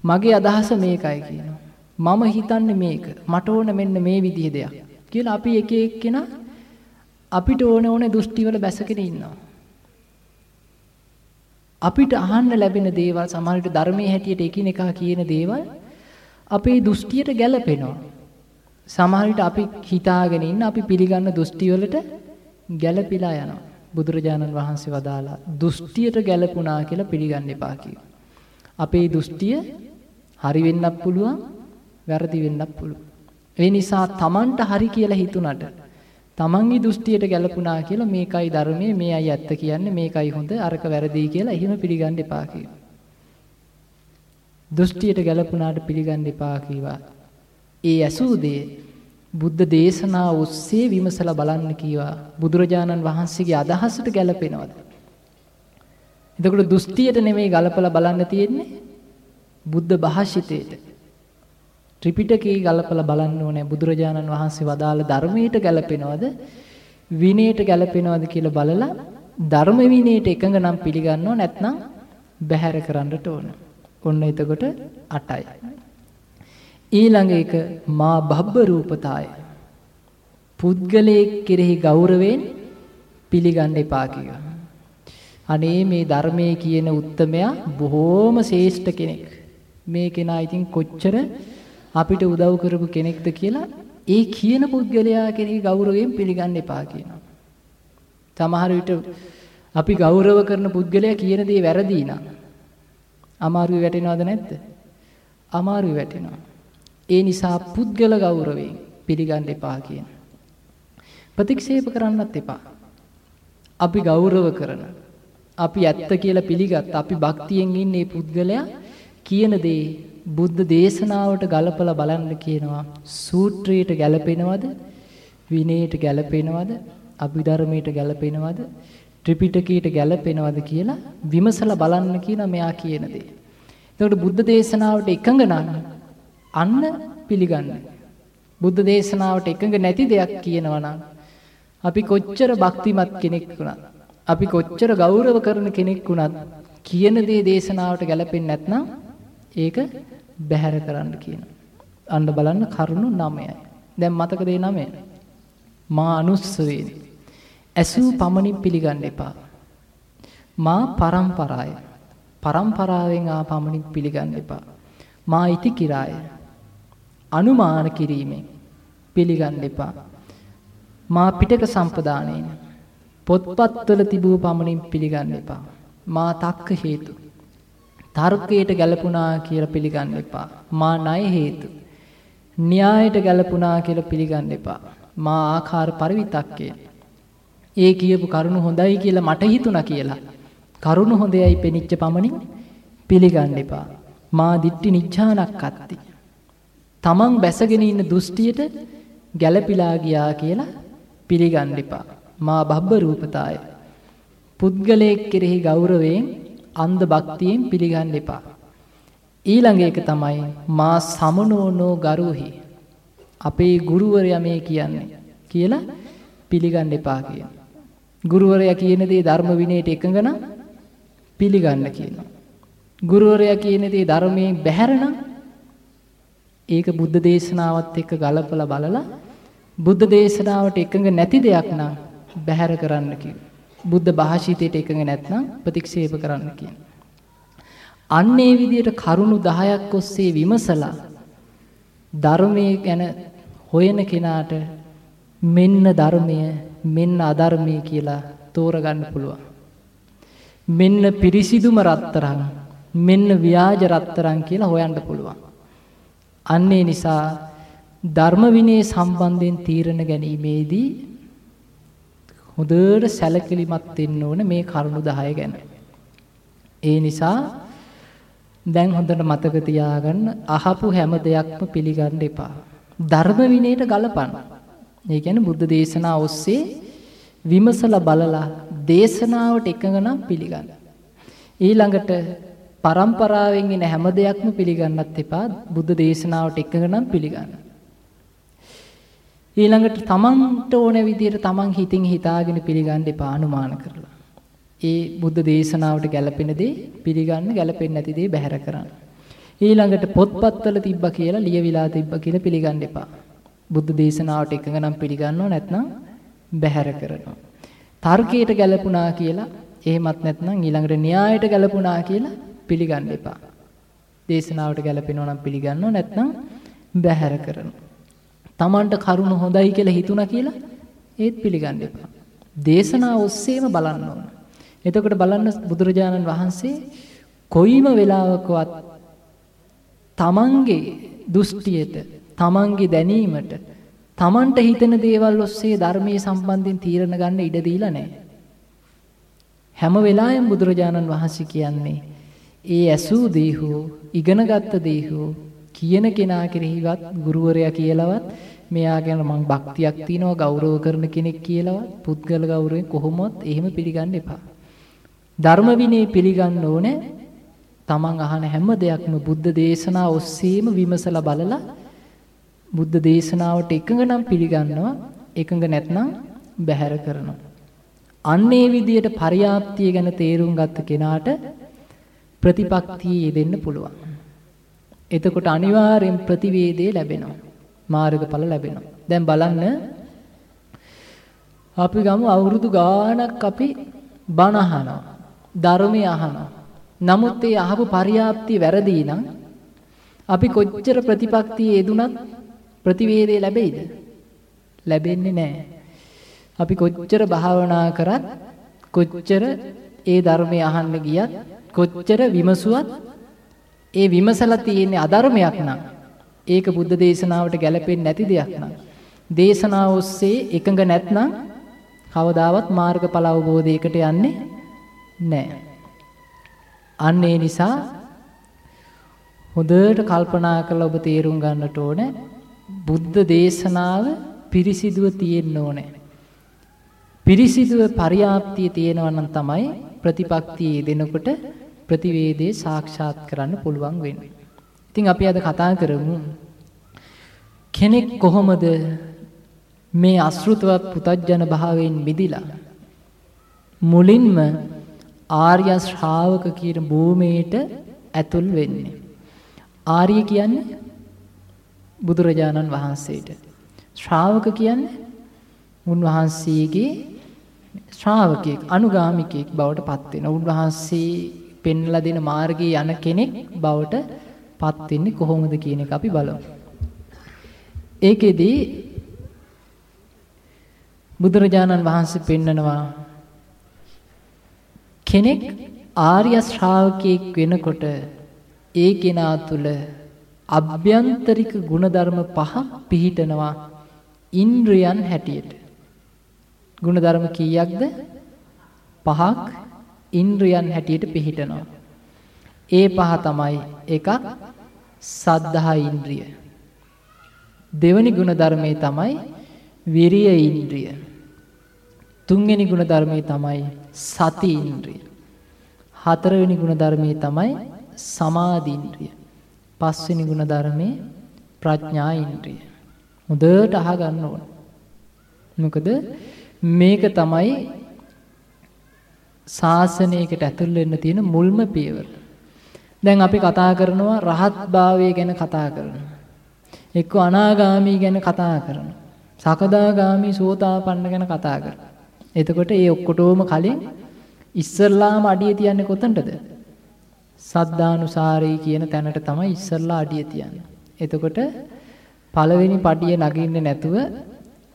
මගේ අදහස මේකයි කියනවා. මම හිතන්නේ මේක. මට ඕන මෙන්න මේ විදිහ දෙයක්. කියලා අපි එක එක්කෙනා අපිට ඕන ඕන දෘෂ්ටිවල බැසගෙන ඉන්නවා. අපිට අහන්න ලැබෙන දේවල් සමහරවිට ධර්මයේ හැටියට එකිනෙකා කියන දේවල් අපේ දෘෂ්ටියට ගැලපෙනවා. සමහරවිට අපි හිතාගෙන ඉන්න අපි පිළිගන්න දෘෂ්ටිවලට ගැලපිලා යනවා. බුදුරජාණන් වහන්සේ වදාලා දෘෂ්ටියට ගැලපුණා කියලා පිළිගන්න එපා අපේ දෘෂ්ටිය හරි වෙන්නත් පුළුවන් වැරදි වෙන්නත් පුළුවන්. ඒ නිසා Tamanට හරි කියලා හිතුණට තමන්ගේ දෘෂ්ටියට ගැලපුණා කියලා මේකයි ධර්මයේ මේයි ඇත්ත කියන්නේ මේකයි හොඳ අරක වැරදි කියලා එහෙම පිළිගන්න එපා කියනවා. දෘෂ්ටියට ගැලපුණාට පිළිගන්න එපා කීවා. ඒ ඇසූ දේ බුද්ධ දේශනා ඔස්සේ විමසලා බලන්න කීවා. බුදුරජාණන් වහන්සේගේ අදහසට ගැලපෙනවද? එතකොට දෘෂ්ටියට නෙමෙයි ගලපලා බලන්න තියෙන්නේ බුද්ධ භාෂිතයට. ත්‍රිපිටකේ ගලපලා බලන්න ඕනේ බුදුරජාණන් වහන්සේ වදාළ ධර්මයට ගැලපෙනවද විනයට ගැලපෙනවද කියලා බලලා ධර්ම විනයට එකඟ නම් පිළිගන්නව නැත්නම් බැහැර කරන්නට ඕන. ඔන්න එතකොට 8යි. ඊළඟ එක මා බබ්බ රූපතාය. පුද්ගලයේ කෙරෙහි ගෞරවයෙන් පිළිගන්න එපා කියලා. අනේ මේ ධර්මයේ කියන උත්තමයා බොහෝම ශ්‍රේෂ්ඨ කෙනෙක්. මේ කෙනා ඉතින් කොච්චර අපිට උදව් කරපු කෙනෙක්ද කියලා ඒ කියන පුද්ගලයා කෙනෙක් ගෞරවයෙන් පිළිගන්න එපා කියනවා. සමහර විට අපි ගෞරව කරන පුද්ගලයා කියන දේ වැරදි නම් අමාරුවේ වැටෙනවද නැද්ද? අමාරුවේ වැටෙනවා. ඒ නිසා පුද්ගල ගෞරවයෙන් පිළිගන්න එපා කියන. ප්‍රතික්ෂේප කරන්නත් එපා. අපි ගෞරව කරන අපි ඇත්ත කියලා පිළිගත් අපි භක්තියෙන් ඉන්නේ පුද්ගලයා කියන දේ බුද්ධ දේශනාවට ගලපලා බලන්න කියනවා සූත්‍රයට ගැලපෙනවද විනයට ගැලපෙනවද අභිධර්මයට ගැලපෙනවද ත්‍රිපිටකයට ගැලපෙනවද කියලා විමසලා බලන්න කියන මෙයා කියන දේ. එතකොට බුද්ධ දේශනාවට එකඟ නම් අන්න පිළිගන්න. බුද්ධ දේශනාවට එකඟ නැති දෙයක් කියනවා නම් අපි කොච්චර භක්තිමත් කෙනෙක් වුණත් අපි කොච්චර ගෞරව කරන කෙනෙක් වුණත් කියන දේ දේශනාවට ගැලපෙන්නේ නැත්නම් ඒක බැහැර කරන්න කියනවා. අන්න බලන්න කරුණු 9යි. දැන් මතකද මේ 9? මා අනුස්සවේනි. ඇසූ පමණින් පිළිගන්න එපා. මා පරම්පරාය. පරම්පරාවෙන් ආ පමණින් පිළිගන්න එපා. මා ඉති කිරාය. අනුමාන කිරීමෙන් පිළිගන්න එපා. මා පිටක සම්පදානයෙන් පොත්පත්වල තිබූ පමණින් පිළිගන්න එපා. මා තක්ක හේතු තර්කයට ගැලපුණා කියලා පිළිගන්න එපා. මා ණය හේතු. න්‍යායට ගැලපුණා කියලා පිළිගන්න එපා. මා ආකාර පරිවිතක්කය. ඒ කියපු කරුණ හොඳයි කියලා මට හිතුණා කියලා. කරුණ හොඳයයි පෙනිච්ච පමණින් පිළිගන්න එපා. මා දිට්ටි නිච්ඡානක් අත්ති. තමන් බැසගෙන ඉන්න දෘෂ්ටියට ගැළපිලා ගියා කියලා පිළිගන්න එපා. මා බබ්බ රූපතාය. පුද්ගලයෙක් කෙරෙහි ගෞරවයෙන් අන්ධ භක්තියෙන් පිළිගන්න එපා. ඊළඟ එක තමයි මා සමනෝනෝ ගරුහි. අපේ ගුරුවරයා මේ කියන්නේ කියලා පිළිගන්න එපා කියන. ගුරුවරයා කියන දේ ධර්ම විනයට එකඟ නම් පිළිගන්න කියනවා. ගුරුවරයා කියන දේ ධර්මයෙන් බැහැර නම් ඒක බුද්ධ දේශනාවත් එක්ක ගලපලා බලලා බුද්ධ දේශනාවට එකඟ නැති දෙයක් නම් බැහැර කරන්න කියනවා. බුද්ධ භාෂිතයට එකඟ නැත්නම් ප්‍රතික්ෂේප කරන්න කියන. අන්න ඒ විදිහට කරුණු 10ක් ඔස්සේ විමසලා ධර්මයේ ගැන හොයන කෙනාට මෙන්න ධර්මය මෙන්න අධර්මය කියලා තෝරගන්න පුළුවන්. මෙන්න පිරිසිදුම රත්තරන් මෙන්න ව්‍යාජ රත්තරන් කියලා හොයන්න පුළුවන්. අන්නේ නිසා ධර්ම විනය සම්බන්ධයෙන් තීරණ ගැනීමේදී හොඳට සැලකිලිමත් වෙන්න ඕන මේ කරුණු 10 ගැන. ඒ නිසා දැන් හොඳට මතක තියාගන්න අහපු හැම දෙයක්ම පිළිගන්න එපා. ධර්ම විනයට ගලපන්න. ඒ කියන්නේ බුද්ධ දේශනා ඔස්සේ විමසලා බලලා දේශනාවට එකඟ නම් පිළිගන්න. ඊළඟට පරම්පරාවෙන් එන හැම දෙයක්ම පිළිගන්නත් එපා. බුද්ධ දේශනාවට එකඟ නම් පිළිගන්න. ඊළඟට තමන්ට ඕන විදිහට තමන් හිතින් හිතාගෙන පිළිගන්න එපා අනුමාන කරලා. ඒ බුද්ධ දේශනාවට ගැලපෙන දේ පිළිගන්න ගැලපෙන්නේ නැති දේ බැහැර කරන්න. ඊළඟට පොත්පත්වල තිබ්බා කියලා ලියවිලා තිබ්බා කියලා පිළිගන්න එපා. බුද්ධ දේශනාවට එකඟ නම් පිළිගන්නව නැත්නම් බැහැර කරනවා. තර්කයට ගැලපුණා කියලා එහෙමත් නැත්නම් ඊළඟට න්‍යායට ගැලපුණා කියලා පිළිගන්න එපා. දේශනාවට ගැලපෙනවා නම් පිළිගන්නව නැත්නම් බැහැර කරනවා. Tamanට කරුණ හොඳයි කියලා හිතුණා කියලා ඒත් පිළිගන්න එපා. දේශනාව ඔස්සේම බලන්න ඕන. එතකොට බලන්න බුදුරජාණන් වහන්සේ කොයිම වෙලාවකවත් තමන්ගේ දෘෂ්ටියට, තමන්ගේ දැනීමට, තමන්ට හිතෙන දේවල් ඔස්සේ ධර්මයේ සම්බන්ධයෙන් තීරණ ගන්න ඉඩ දීලා නැහැ. හැම වෙලාවෙම බුදුරජාණන් වහන්සේ කියන්නේ ඒ ඇසූ දේ හෝ ඉගෙනගත්ත දේ හෝ කියන කෙනා කෙරෙහිවත් ගුරුවරයා කියලාවත් මෙයා ගැන මං භක්තියක් තියනවා ගෞරව කරන කෙනෙක් කියලාවත් පුද්ගල ගෞරවයෙන් කොහොමවත් එහෙම පිළිගන්න එපා. ධර්ම විනය පිළිගන්න ඕනේ තමන් අහන හැම දෙයක්ම බුද්ධ දේශනා ඔස්සේම විමසලා බලලා බුද්ධ දේශනාවට එකඟ නම් පිළිගන්නවා එකඟ නැත්නම් බැහැර කරනවා. අන්නේ විදියට පරියාප්තිය ගැන තේරුම් ගත්ත කෙනාට ප්‍රතිපක්තිය යෙදෙන්න පුළුවන්. එතකොට අනිවාර්යෙන් ප්‍රතිවේදේ ලැබෙනවා. මාර්ගඵල ලැබෙනවා. දැන් බලන්න අපි ගමු අවුරුදු ගාණක් අපි බණ අහනවා. ධර්මය අහනවා. නමුත් ඒ අහපු පරියාප්තිය වැරදි නම් අපි කොච්චර ප්‍රතිපක්තිය යෙදුනත් ප්‍රතිවේදේ ලැබෙයිද? ලැබෙන්නේ නැහැ. අපි කොච්චර භාවනා කරත් කොච්චර ඒ ධර්මය අහන්න ගියත් කොච්චර විමසුවත් ඒ විමසලා තියෙන්නේ අධර්මයක් නම් ඒක බුද්ධ දේශනාවට ගැලපෙන්නේ නැති දෙයක් නම් දේශනාව ඔස්සේ එකඟ නැත්නම් කවදාවත් මාර්ගඵල අවබෝධයකට යන්නේ නැහැ. අන්න ඒ නිසා හොඳට කල්පනා කරලා ඔබ තේරුම් ගන්නට ඕනේ බුද්ධ දේශනාව පිරිසිදුව තියෙන්න ඕනේ. පිරිසිදුව පරියාප්තිය තියෙනවා නම් තමයි ප්‍රතිපක්තිය දෙනකොට ප්‍රතිවේදේ සාක්ෂාත් කරන්න පුළුවන් වෙන්නේ. ඉතින් අපි අද කතා කරමු කෙනෙක් කොහොමද මේ අසෘතවත් පුතජන භාවයෙන් මිදිලා මුලින්ම ආර්ය ශ්‍රාවක කියන භූමියට ඇතුල් වෙන්නේ. ආර්ය කියන්නේ බුදුරජාණන් වහන්සේට. ශ්‍රාවක කියන්නේ උන්වහන්සේගේ ශ්‍රාවකයෙක් අනුගාමිකයෙක් බවට පත් වෙන. උන්වහන්සේ පෙන්ලා දෙන මාර්ගයේ යන කෙනෙක් බවට පත් වෙන්නේ කොහොමද කියන එක අපි බලමු. ඒකෙදී බුදුරජාණන් වහන්සේ පෙන්නනවා කෙනෙක් ආර්ය ශ්‍රාවකයෙක් වෙනකොට ඒ කෙනා තුල අභ්‍යන්තරික ගුණධර්ම පහ පිහිටනවා ඉන්ද්‍රයන් හැටියට. ගුණධර්ම කීයක්ද? පහක් ඉන්ද්‍රයන් හැටියට පිහිටනවා. ඒ පහ තමයි එකක් සද්ධා ඉන්ද්‍රිය. දෙවැනි ගුණධර්මයේ තමයි විරිය ඉන්ද්‍රිය. තුන්වෙනි ගුණධර්මයේ තමයි සති ඉන්ද්‍රිය. හතරවෙනි ගුණධර්මයේ තමයි සමාධි ඉන්ද්‍රිය. පස්වෙනි ගුණධර්මයේ ප්‍රඥා ඉන්ද්‍රිය. හොඳට අහගන්න ඕන. මොකද මේක තමයි ශාසනයකට ඇතුල් වෙන්න තියෙන මුල්ම පියවර. දැන් අපි කතා කරනවා රහත් භාවය ගැන කතා කරනවා. එක්ක අනාගාමී ගැන කතා කරනවා. සකදාගාමී සෝතාපන්න ගැන කතා කරනවා. එතකොට ඒ ඔක්කොටම කලින් ඉස්සල්ලාම අඩිය තියන්නේ කොතනටද? සද්ධානුසාරී කියන තැනට තමයි ඉස්සල්ලා අඩිය තියන්නේ. එතකොට පළවෙනි පඩිය නගින්නේ නැතුව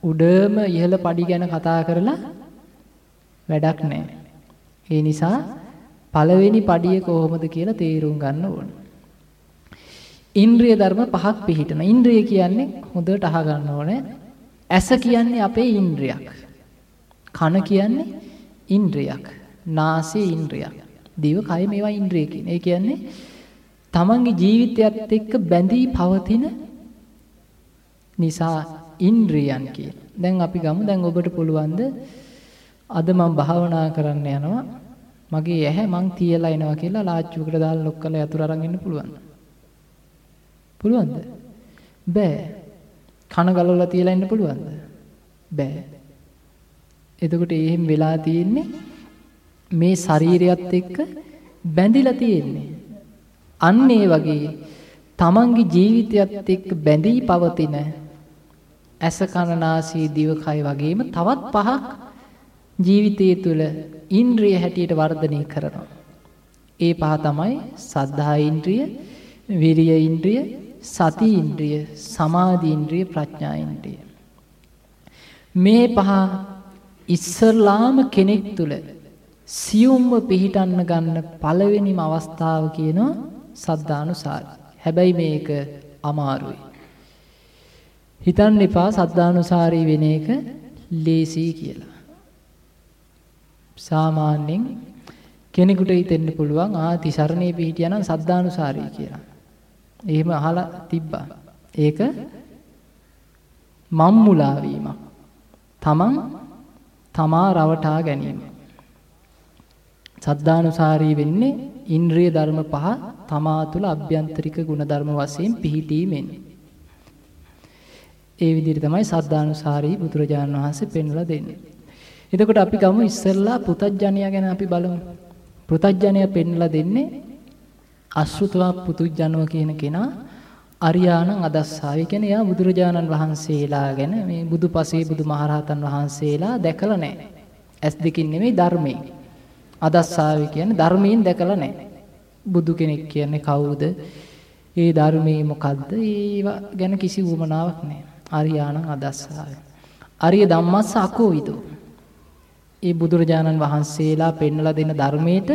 උඩම ඉහළ පඩි ගැන කතා කරලා වැඩක් නැහැ. ඒ නිසා පළවෙනි පඩිය කොහොමද කියලා තේරුම් ගන්න ඕන. ඉන්ද්‍රිය ධර්ම පහක් පිහිටන. ඉන්ද්‍රිය කියන්නේ හොඳට අහගන්න ඕනේ. ඇස කියන්නේ අපේ ඉන්ද්‍රියක්. කන කියන්නේ ඉන්ද්‍රියක්. නාසය ඉන්ද්‍රියක්. දිව කය මේවා ඉන්ද්‍රිය කියන්නේ. ඒ කියන්නේ තමන්ගේ ජීවිතයත් එක්ක බැඳී පවතින නිසා ඉන්ද්‍රියන් කියන. දැන් අපි ගමු දැන් ඔබට පුළුවන්ද අද මම භාවනා කරන්න යනවා මගේ ඇහැ මං තියලා එනවා කියලා ලාච්චුවකට දාලා ලොක් කරලා යතුරු අරන් ඉන්න පුළුවන්ද? පුළුවන්ද? බෑ. කන ගලවලා තියලා ඉන්න පුළුවන්ද? බෑ. එතකොට එහෙම වෙලා තියෙන්නේ මේ ශරීරයත් එක්ක බැඳිලා තියෙන්නේ. අන්න ඒ වගේ තමන්ගේ ජීවිතයත් එක්ක බැඳී පවතින ඇස කන නාසය දිවකය වගේම තවත් පහක් ජීවිතය තුළ ඉන්ද්‍රිය හැටියට වර්ධනය කරනවා. ඒ පහ තමයි සද්ධා ඉන්ද්‍රිය, විරිය ඉන්ද්‍රිය, සති ඉන්ද්‍රිය, සමාධි ඉන්ද්‍රිය, ප්‍රඥා ඉන්ද්‍රිය. මේ පහ ඉස්සරලාම කෙනෙක් තුළ සියුම්ව පිහිටන්න ගන්න පළවෙනිම අවස්ථාව කියනවා සද්ධානුසාරි. හැබැයි මේක අමාරුයි. හිතන්න එපා සද්ධානුසාරී වෙන එක ලේසි කියලා. සාමාන්‍යයෙන් කෙනෙකුට හිතෙන්න පුළුවන් ආ තිසරණේ පිහිටියා නම් සද්ධානුසාරී කියලා. එහෙම අහලා තිබ්බා. ඒක මම්මුලා වීමක්. තමන් තමා රවටා ගැනීම. සද්ධානුසාරී වෙන්නේ ඉන්ද්‍රිය ධර්ම පහ තමා තුළ අභ්‍යන්තරික ගුණධර්ම වශයෙන් පිහිටීමෙන්. ඒ විදිහට තමයි සද්ධානුසාරී බුදුරජාණන් වහන්සේ පෙන්වලා දෙන්නේ. එතකොට අපි ගමු ඉස්සෙල්ලා පුතඥය ගැන අපි බලමු. පුතඥය පෙන්වලා දෙන්නේ අසෘතවා පුතුජනෝ කියන කෙනා අරියාණං අදස්සාවි කියන්නේ එයා බුදුරජාණන් වහන්සේලා ගැන මේ බුදුපසේ බුදුමහරහතන් වහන්සේලා දැකලා නැහැ. ඇස් දෙකින් නෙමෙයි ධර්මයෙන්. අදස්සාවි කියන්නේ ධර්මයෙන් දැකලා නැහැ. බුදු කෙනෙක් කියන්නේ කවුද? ඒ ධර්මයේ මොකද්ද? ඒවා ගැන කිසි උවමනාවක් නැහැ. අරියාණං අදස්සාවි. අරිය ධම්මස්ස අකෝවිදෝ. ඒ බුදුරජාණන් වහන්සේලා පෙන්වලා දෙන ධර්මයට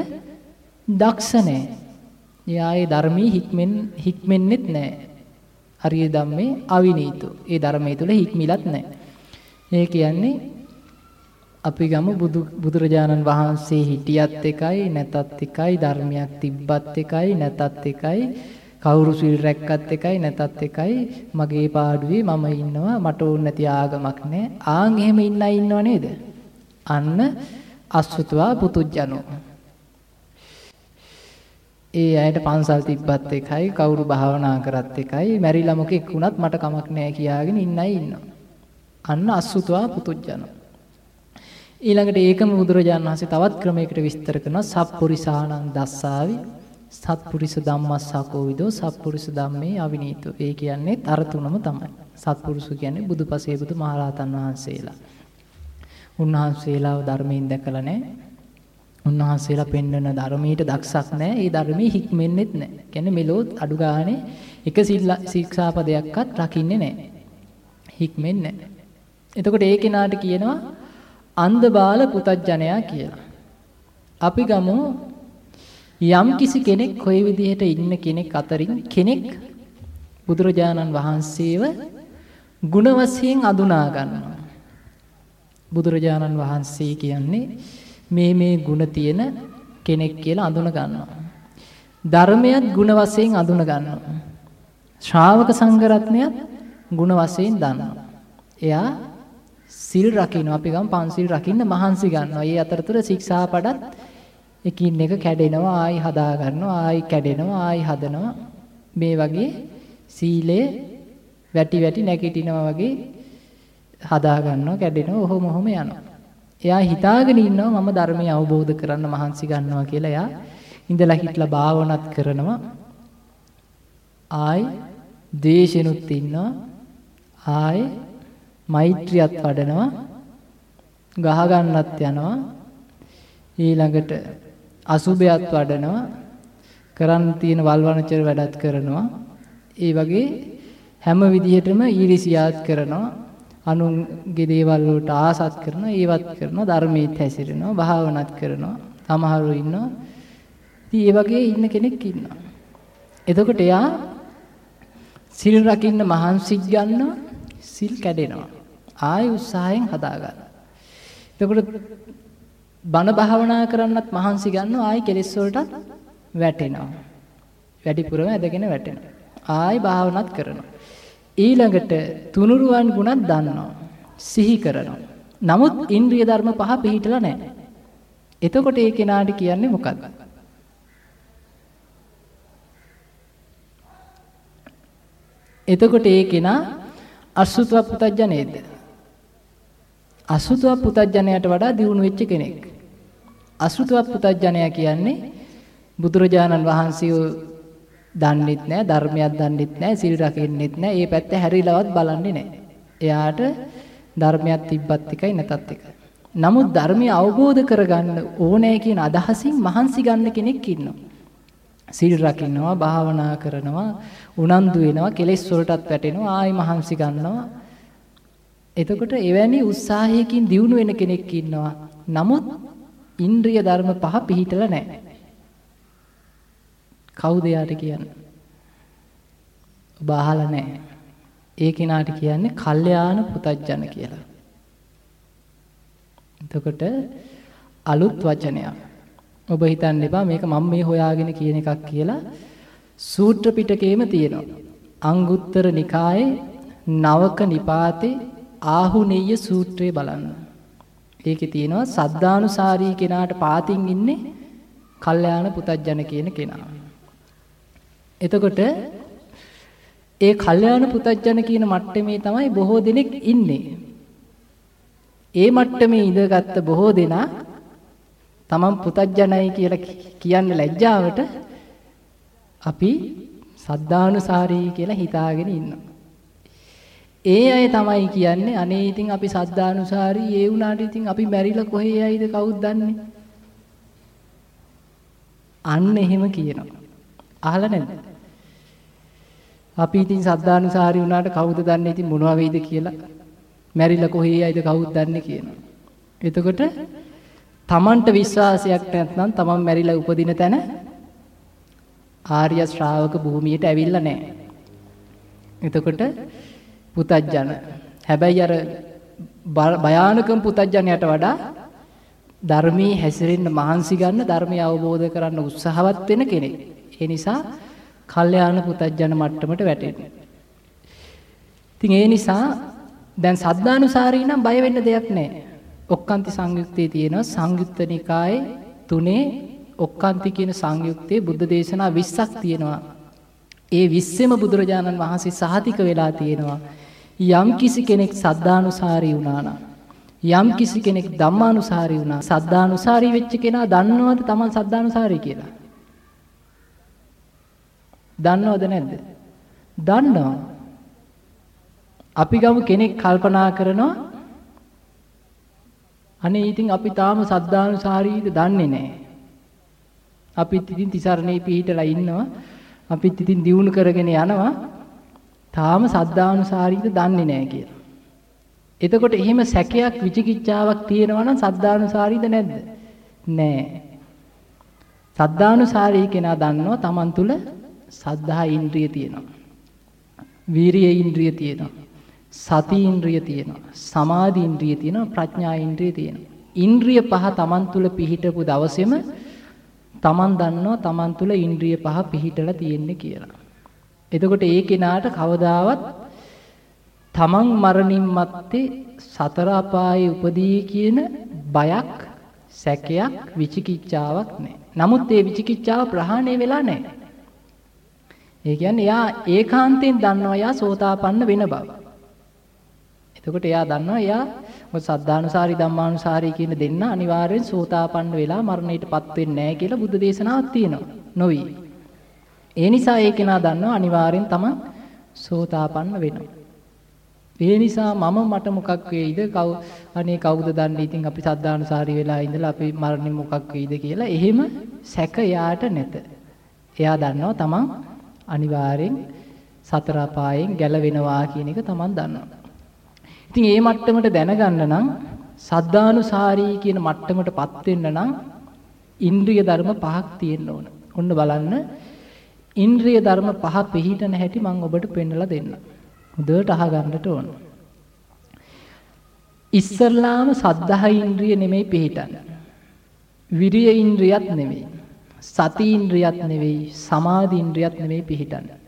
දක්ෂ නැහැ. එයාගේ ධර්මී හික්මෙන් හික්මෙන්නෙත් නැහැ. හරිය ධම්මේ අවිනීතෝ. ඒ ධර්මයේ තුල හික්මිලත් නැහැ. ඒ කියන්නේ අපි ගමු බුදු බුදුරජාණන් වහන්සේ හිටියත් එකයි නැතත් එකයි ධර්මයක් තිබ්බත් එකයි නැතත් එකයි කවුරු සිල් රැක්කත් එකයි නැතත් එකයි මගේ පාඩුවේ මම ඉන්නවා මට ඕන නැති ආගමක් නැහැ. ආන් එහෙම ඉන්න අය ඉන්නව නේද? අන්න අසුතවා පුතුජනෝ ඒ අයට පන්සල් තිබ්බත් එකයි කවුරු භාවනා කරත් එකයි මැරිලා මොකෙක් වුණත් මට කමක් නැහැ කියාගෙන ඉන්නයි ඉන්නවා. අන්න අසුතවා පුතුජනෝ. ඊළඟට ඒකම බුදුරජාණන් වහන්සේ තවත් ක්‍රමයකට විස්තර කරනවා සප්පුරිසානං දස්සාවි සත්පුරිස ධම්මස්සකෝ විදෝ සත්පුරිස ධම්මේ අවිනීතෝ. ඒ කියන්නේ අර තුනම තමයි. සත්පුරුෂ කියන්නේ බුදුපසේ බුදු මහරහතන් වහන්සේලා. උන්වහන්සේලාව ධර්මයෙන් දැකලා නැහැ. උන්වහන්සේලා පෙන්වන ධර්මයට දක්ෂක් නැහැ. ඒ ධර්මයේ හික්මෙන්නෙත් නැහැ. කියන්නේ මෙලොත් අඩු ගානේ එක ශික්ෂාපදයක්වත් රකින්නේ නැහැ. හික්මෙන්නේ නැහැ. එතකොට ඒ කෙනාට කියනවා අන්ධ බාල පුතඥයා කියලා. අපි ගමු යම් කිසි කෙනෙක් කොයි විදිහට ඉන්න කෙනෙක් අතරින් කෙනෙක් බුදුරජාණන් වහන්සේව ගුණ වශයෙන් අඳුනා ගන්නවා. බුදුරජාණන් වහන්සේ කියන්නේ මේ මේ ಗುಣ තියෙන කෙනෙක් කියලා අඳුන ගන්නවා. ධර්මයක් ಗುಣ වශයෙන් අඳුන ගන්නවා. ශ්‍රාවක සංඝරත්නයත් ಗುಣ වශයෙන් දන්නවා. එයා සිල් රකින්න අපි ගම් පන්සිල් රකින්න මහන්සි ගන්නවා. ඒ අතරතුර ශික්ෂාපඩත් එකින් එක කැඩෙනවා ආයි හදා ගන්නවා ආයි කැඩෙනවා ආයි හදනවා. මේ වගේ සීලය වැටි වැටි නැගිටිනවා වගේ හදා ගන්නවා කැඩෙනවා ඔහොම ඔහොම යනවා. එයා හිතාගෙන ඉන්නවා මම ධර්මය අවබෝධ කරන්න මහන්සි ගන්නවා කියලා. එයා ඉඳලා හිටලා භාවනාත් කරනවා. ආයි ද්වේෂෙනුත් ඉන්නවා. ආයි මෛත්‍රියත් වඩනවා. ගහ ගන්නත් යනවා. ඊළඟට අසුබයත් වඩනවා. කරන්න තියෙන වල්වනචර වැඩත් කරනවා. ඒ වගේ හැම විදිහටම ඊරිසියාත් කරනවා. අනුන්ගේ දේවල් වලට ආසත් කරනවා ඒවත් කරනවා ධර්මයේත් හැසිරෙනවා භාවනාත් කරනවා සමහරව ඉන්නවා ඉතින් ඒ වගේ ඉන්න කෙනෙක් ඉන්නවා එතකොට එයා සිල් රකින්න මහන්සි ගන්නවා සිල් කැඩෙනවා ආය උත්සාහයෙන් හදා ගන්න. එතකොට බණ භාවනා කරන්නත් මහන්සි ගන්නවා ආයි කෙලෙස් වලටත් වැටෙනවා. වැඩිපුරම ඇදගෙන වැටෙනවා. ආයි භාවනාත් කරනවා. ඊළඟට තුනුරුවන් ගුණත් දන්නවා. සිහි කරනවා. නමුත් ඉන්ද්‍රිය ධර්ම පහ පිළිහිටලා නැහැ. එතකොට ඒ කෙනාට කියන්නේ මොකක්ද? එතකොට ඒ කෙනා අසුතව පුතඥයේද? අසුතව පුතඥයට වඩා දියුණු වෙච්ච කෙනෙක්. අසුතව පුතඥයා කියන්නේ බුදුරජාණන් වහන්සේ දන්නෙත් නැහැ ධර්මයක් දන්නෙත් නැහැ සිල් රකින්නෙත් නැහැ ඒ පැත්ත හැරිලවත් බලන්නේ නැහැ. එයාට ධර්මයක් තිබ්බත් එකයි නැතත් එකයි. නමුත් ධර්මය අවබෝධ කරගන්න ඕනෑ කියන අදහසින් මහන්සි ගන්න කෙනෙක් ඉන්නවා. සිල් රකින්නවා භාවනා කරනවා උනන්දු වෙනවා කෙලෙස් වලටත් වැටෙනවා ආයි මහන්සි ගන්නවා. එතකොට එවැනි උත්සාහයකින් දියුණු වෙන කෙනෙක් ඉන්නවා. නමුත් ඉන්ද්‍රිය ධර්ම පහ පිහිටලා නැහැ. කවුද යාට කියන්නේ? ඔබ අහලා නැහැ. ඒ කෙනාට කියන්නේ කල්යාණ පුතඥ කියලා. එතකොට අලුත් වචනයක්. ඔබ හිතන්න එපා මේක මම මේ හොයාගෙන කියන එකක් කියලා සූත්‍ර පිටකේම තියෙනවා. අංගුත්තර නිකායේ නවක නිපාතේ ආහුනේය සූත්‍රය බලන්න. ඒකේ තියෙනවා සද්ධානුසාරී කෙනාට පාතින් ඉන්නේ කල්යාණ පුතඥ කියන කෙනා. එතකොට ඒ කල්යාණ පුතඥ කියන මට්ටමේ තමයි බොහෝ දෙනෙක් ඉන්නේ. ඒ මට්ටමේ ඉඳගත්ත බොහෝ දෙනා තමන් පුතඥයි කියලා කියන්න ලැජ්ජාවට අපි සද්ධානුසාරී කියලා හිතාගෙන ඉන්නවා. ඒ අය තමයි කියන්නේ අනේ ඉතින් අපි සද්ධානුසාරී ඒ වුණාට ඉතින් අපි මැරිලා කොහේ යයිද කවුද දන්නේ? අන්න එහෙම කියනවා. අහලා නැද්ද? අපි ඉතින් සද්ධානුසාරී වුණාට කවුද දන්නේ ඉතින් මොනවා වෙයිද කියලා මැරිලා කොහේ යයිද කවුද දන්නේ කියනවා. එතකොට තමන්ට විශ්වාසයක් නැත්නම් තමන් මැරිලා උපදින තැන ආර්ය ශ්‍රාවක භූමියට ඇවිල්ලා නැහැ. එතකොට පුතඥ හැබැයි අර භයානකම් පුතඥයට වඩා ධර්මයේ හැසිරෙන්න මහන්සි ගන්න ධර්මය අවබෝධ කරන්න උත්සාහවත් වෙන කෙනෙක්. ඒ නිසා කල්යාණ පුතඥ මට්ටමට වැටෙන්නේ. ඉතින් ඒ නිසා දැන් සද්ධානුසාරී නම් බය වෙන්න දෙයක් නැහැ. ඔක්කාන්ති සංයුක්තයේ තියෙනවා සංයුක්ත නිකායේ තුනේ ඔක්කාන්ති කියන සංයුක්තයේ බුද්ධ දේශනා 20ක් තියෙනවා. ඒ 20ෙම බුදුරජාණන් වහන්සේ සහතික වෙලා තියෙනවා. යම් කිසි කෙනෙක් සද්ධානුසාරී වුණා නම් යම් කිසි කෙනෙක් ධම්මානුසාරී වුණා සද්ධානුසාරී වෙච්ච කෙනා දන්නවද Taman සද්ධානුසාරී කියලා? දන්නවද නැද්ද? දන්නවා. අපි ගමු කෙනෙක් කල්පනා කරනවා අනේ ඉතින් අපි තාම සද්ධානුසාරීද දන්නේ නැහැ. අපිත් ඉතින් තිසරණේ පිහිටලා ඉන්නවා. අපිත් ඉතින් දියුණු කරගෙන යනවා. තාම සද්ධානුසාරීද දන්නේ නැහැ කියලා. එතකොට එහෙම සැකයක් විචිකිච්ඡාවක් තියෙනවා නම් සද්ධානුසාරීද නැද්ද? නැහැ. සද්ධානුසාරී කෙනා දන්නවා Taman තුල සද්ධා ඉන්ද්‍රිය තියෙනවා. වීරිය ඉන්ද්‍රිය තියෙනවා. සති ඉන්ද්‍රිය තියෙනවා. සමාධි ඉන්ද්‍රිය තියෙනවා. ප්‍රඥා ඉන්ද්‍රිය තියෙනවා. ඉන්ද්‍රිය පහ Taman තුල පිහිටපු දවසේම Taman දන්නවා Taman තුල ඉන්ද්‍රිය පහ පිහිටලා තියෙන්නේ කියලා. එතකොට ඒ කෙනාට කවදාවත් තමන් මරණින් මත්තේ සතර අපායේ උපදී කියන බයක් සැකයක් විචිකිච්ඡාවක් නැහැ. නමුත් ඒ විචිකිච්ඡාව ප්‍රහාණය වෙලා නැහැ. ඒ කියන්නේ එයා ඒකාන්තයෙන් දන්නවා එයා සෝතාපන්න වෙන බව. එතකොට එයා දන්නවා එයා මොකද සද්ධානුසාරි ධම්මානුසාරි කියන දෙන්න අනිවාර්යෙන් සෝතාපන්න වෙලා මරණයටපත් වෙන්නේ නැහැ කියලා බුද්ධ දේශනාවක් තියෙනවා. නොවි. ඒ නිසා ඒ කෙනා දන්නවා අනිවාර්යෙන් තම සෝතාපන්න වෙනවා. ඒ නිසා මම මට මොකක් වෙයිද කව් අනේ කවුද දන්නේ ඉතින් අපි සද්ධානුසාරී වෙලා ඉඳලා අපි මරණය මොකක් වෙයිද කියලා එහෙම සැක යාට නැත. එයා දන්නවා තමන් අනිවාර්යෙන් සතර අපායෙන් ගැලවෙනවා කියන එක තමන් දන්නවා. ඉතින් මේ මට්ටමට දැනගන්න නම් සද්ධානුසාරී කියන මට්ටමටපත් වෙන්න නම් ඉන්ද්‍රිය ධර්ම පහක් තියෙන්න ඕන. ඔන්න බලන්න ඉන්ද්‍රිය ධර්ම පහ පිළිහිටන හැටි මම ඔබට පෙන්වලා දෙන්නම්. හොඳට අහගන්නට ඕන. ඉස්සල්ලාම සද්ධා ඉන්ද්‍රිය නෙමෙයි පිළිහිටන්නේ. විරිය ඉන්ද්‍රියත් නෙමෙයි. සති ඉන්ද්‍රියත් නෙවෙයි සමාධි ඉන්ද්‍රියත් නෙමෙයි පිහිටන්නේ.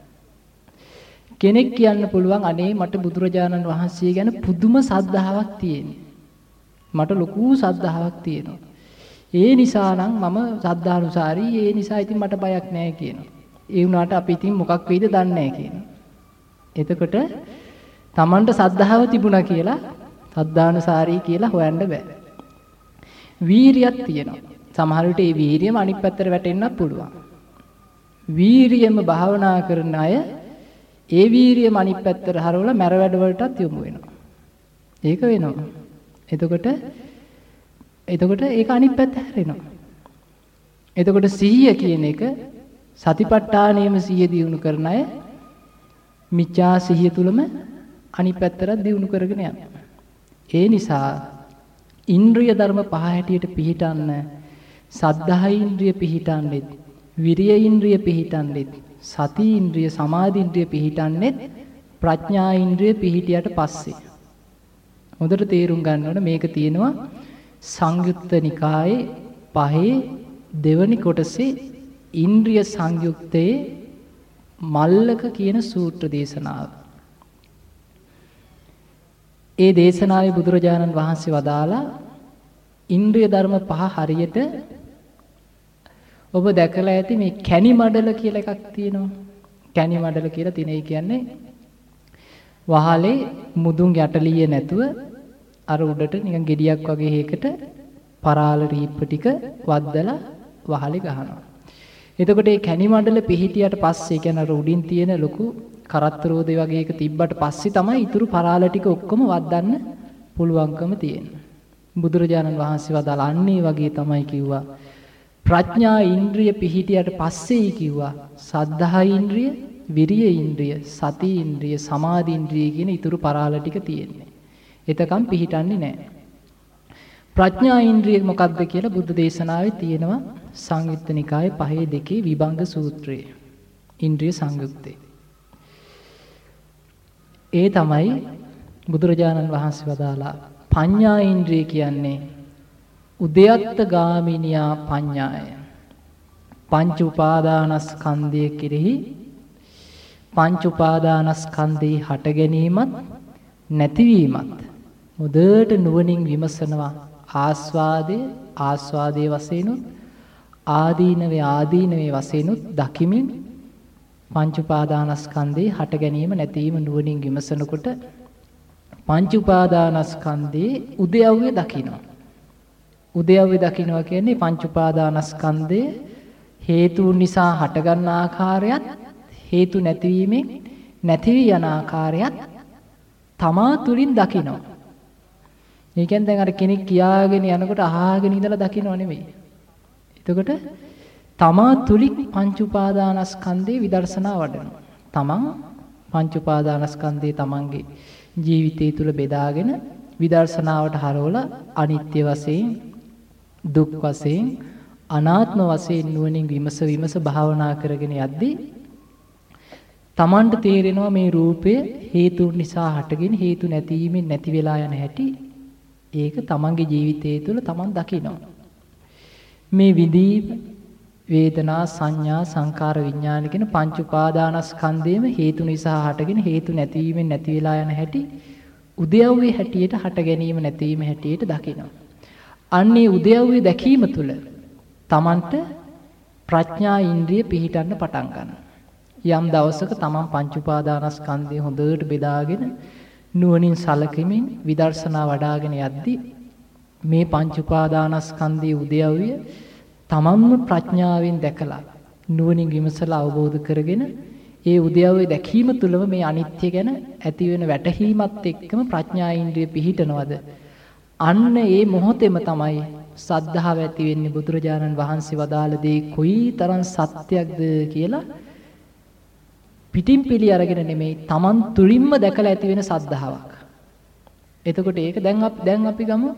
කෙනෙක් කියන්න පුළුවන් අනේ මට බුදුරජාණන් වහන්සේ ගැන පුදුම සද්ධාාවක් තියෙනවා. මට ලොකු සද්ධාාවක් තියෙනවා. ඒ නිසා නම් මම සද්ධානුසාරී ඒ නිසා ඉතින් මට බයක් නැහැ කියනවා. ඒ වුණාට අපි ඉතින් මොකක් වෙයිද දන්නේ නැහැ කියනවා. එතකොට Tamanට සද්ධාව තිබුණා කියලා සද්ධානුසාරී කියලා හොයන්න බෑ. වීරියක් තියෙනවා. සමහර විට ඒ වීරියම අනිත් පැත්තට වැටෙන්නත් පුළුවන්. වීරියෙම භාවනා කරන අය ඒ වීරියම අනිත් පැත්තට හරවලා මැර වැඩ වලටත් යොමු වෙනවා. ඒක වෙනවා. එතකොට එතකොට ඒක අනිත් පැත්ත හැරෙනවා. එතකොට සිහිය කියන එක සතිපට්ඨානෙම සිහිය දියුණු කරන අය මිච්ඡා සිහිය තුලම අනිත් පැත්තට දියුණු කරගෙන යනවා. ඒ නිසා ඉන්ද්‍රිය ධර්ම පහ හැටියට පිහිටන්න සද්ධා ඉන්ද්‍රිය පිහිටන්නෙත් විරිය ඉන්ද්‍රිය පිහිටන්නෙත් සති ඉන්ද්‍රිය සමාධි ඉන්ද්‍රිය පිහිටන්නේ ප්‍රඥා ඉන්ද්‍රිය පිහිටියට පස්සේ. හොඳට තේරුම් ගන්න ඕන මේක තියෙනවා සංයුත්ත නිකායේ පහේ දෙවනි කොටසේ ඉන්ද්‍රිය සංයුක්තයේ මල්ලක කියන සූත්‍ර දේශනාව. ඒ දේශනාවේ බුදුරජාණන් වහන්සේ වදාලා ඉන්ද්‍රිය ධර්ම පහ හරියට ඔබ දැකලා ඇති මේ කැණි මඩල කියලා එකක් තියෙනවා. කැණි මඩල කියලා තිනේ කියන්නේ වහලේ මුදුන් යටලිය නැතුව අර උඩට නිකන් ගෙඩියක් වගේ හේකට පරාල රීප්ප ටික වද්දලා වහලේ ගහනවා. එතකොට මේ කැණි මඩල පිහිටියට පස්සේ කියන අර උඩින් තියෙන ලොකු කරත්තරෝදේ වගේ එක තිබ්බට පස්සේ තමයි ඊතුරු පරාල ටික ඔක්කොම වද්දන්න පුළුවන්කම තියෙන්නේ. බුදුරජාණන් වහන්සේ වදාලා අන්නේ වගේ තමයි කිව්වා. ප්‍රඥා ඉන්ද්‍රිය පිහිටියට පස්සේයි කිව්වා. සද්ධා ඉන්ද්‍රිය, විරිය ඉන්ද්‍රිය, සති ඉන්ද්‍රිය, සමාධි ඉන්ද්‍රිය කියන ඊතුරු පරාල ටික තියෙන්නේ. එතකම් පිහිටන්නේ නැහැ. ප්‍රඥා ඉන්ද්‍රිය මොකක්ද කියලා බුද්ධ දේශනාවේ තියෙනවා සංයුත්ත නිකායේ පහේ දෙකේ විභංග සූත්‍රයේ. ඉන්ද්‍රිය සංයුත්තේ. ඒ තමයි බුදුරජාණන් වහන්සේ වදාලා පඤ්ඤා ඉන්ද්‍රිය කියන්නේ උදයත්ත ගාමිනියා පඤ්ඤාය. පංච උපාදානස්කන්ධය කෙරෙහි පංච උපාදානස්කන්ධේ හට ගැනීමත් නැතිවීමත් මුදට නුවණින් විමසනවා ආස්වාදය ආස්වාදයේ වශයෙන්ුත් ආදීනවේ ආදීනවේ වශයෙන්ුත් දකිමින් පංච උපාදානස්කන්ධේ හට ගැනීම නැතිවීම නුවණින් විමසනකොට පංච උපාදානස්කන්ධේ උදයව්‍ය දකිනවා. උදයව්‍ය දකිනවා කියන්නේ පංච උපාදානස්කන්ධය හේතුන් නිසා හටගන්න ආකාරයත් හේතු නැතිවීමෙන් නැති වී යන ආකාරයත් තමා තුලින් දකිනවා. ඒ කියන්නේ දැන් අර කෙනෙක් කියාගෙන යනකොට අහාගෙන ඉඳලා දකින්නව නෙමෙයි. එතකොට තමා තුලින් පංච උපාදානස්කන්ධේ විදර්ශනා වඩනවා. තමන් පංච උපාදානස්කන්ධේ තමන්ගේ ජීවිතය තුල බෙදාගෙන විදර්ශනාවට හරවලා අනිත්‍ය වශයෙන් දුක් වශයෙන් අනාත්ම වශයෙන් නුවණින් විමස විමස භාවනා කරගෙන යද්දී තමන්ට තේරෙනවා මේ රූපය හේතුන් නිසා හටගෙන හේතු නැතිවීමෙන් නැති වෙලා යන හැටි ඒක තමන්ගේ ජීවිතය තුළ තමන් දකිනවා. මේ විඳීම වේදනා සංඥා සංකාර විඥාන කියන පංච උපාදානස්කන්ධයම හේතු නිසා හටගෙන හේතු නැතිවීමෙන් නැති වෙලා යන හැටි උද්‍යව්වේ හැටියට හට ගැනීම නැතිවීම හැටියට දකිනවා. අන්නේ උද්‍යව්වේ දැකීම තුළ තමන්ට ප්‍රඥා ඉන්ද්‍රිය පිහිටන්න පටන් ගන්නවා. යම් දවසක තමන් පංච උපාදානස්කන්ධය හොඳට බෙදාගෙන නුවණින් සලකමින් විදර්ශනා වඩාගෙන යද්දී මේ පංච උපාදානස්කන්ධයේ උදයව්‍ය තමන්ම ප්‍රඥාවෙන් දැකලා නුවණින් විමසලා අවබෝධ කරගෙන ඒ උදයව්‍ය දැකීම තුළම මේ අනිත්‍ය ගැන ඇති වෙන වැටහීමත් එක්කම ප්‍රඥා ඉන්ද්‍රිය පිහිටනවද අන්න ඒ මොහොතේම තමයි සද්ධාව ඇති වෙන්නේ බුදුරජාණන් වහන්සේ වදාළ දේ කොයි තරම් සත්‍යක්ද කියලා පිටින් පිළි අරගෙන නෙමෙයි Taman තුලින්ම දැකලා ඇති වෙන සද්ධාාවක්. එතකොට ඒක දැන් අපි දැන් අපි ගමු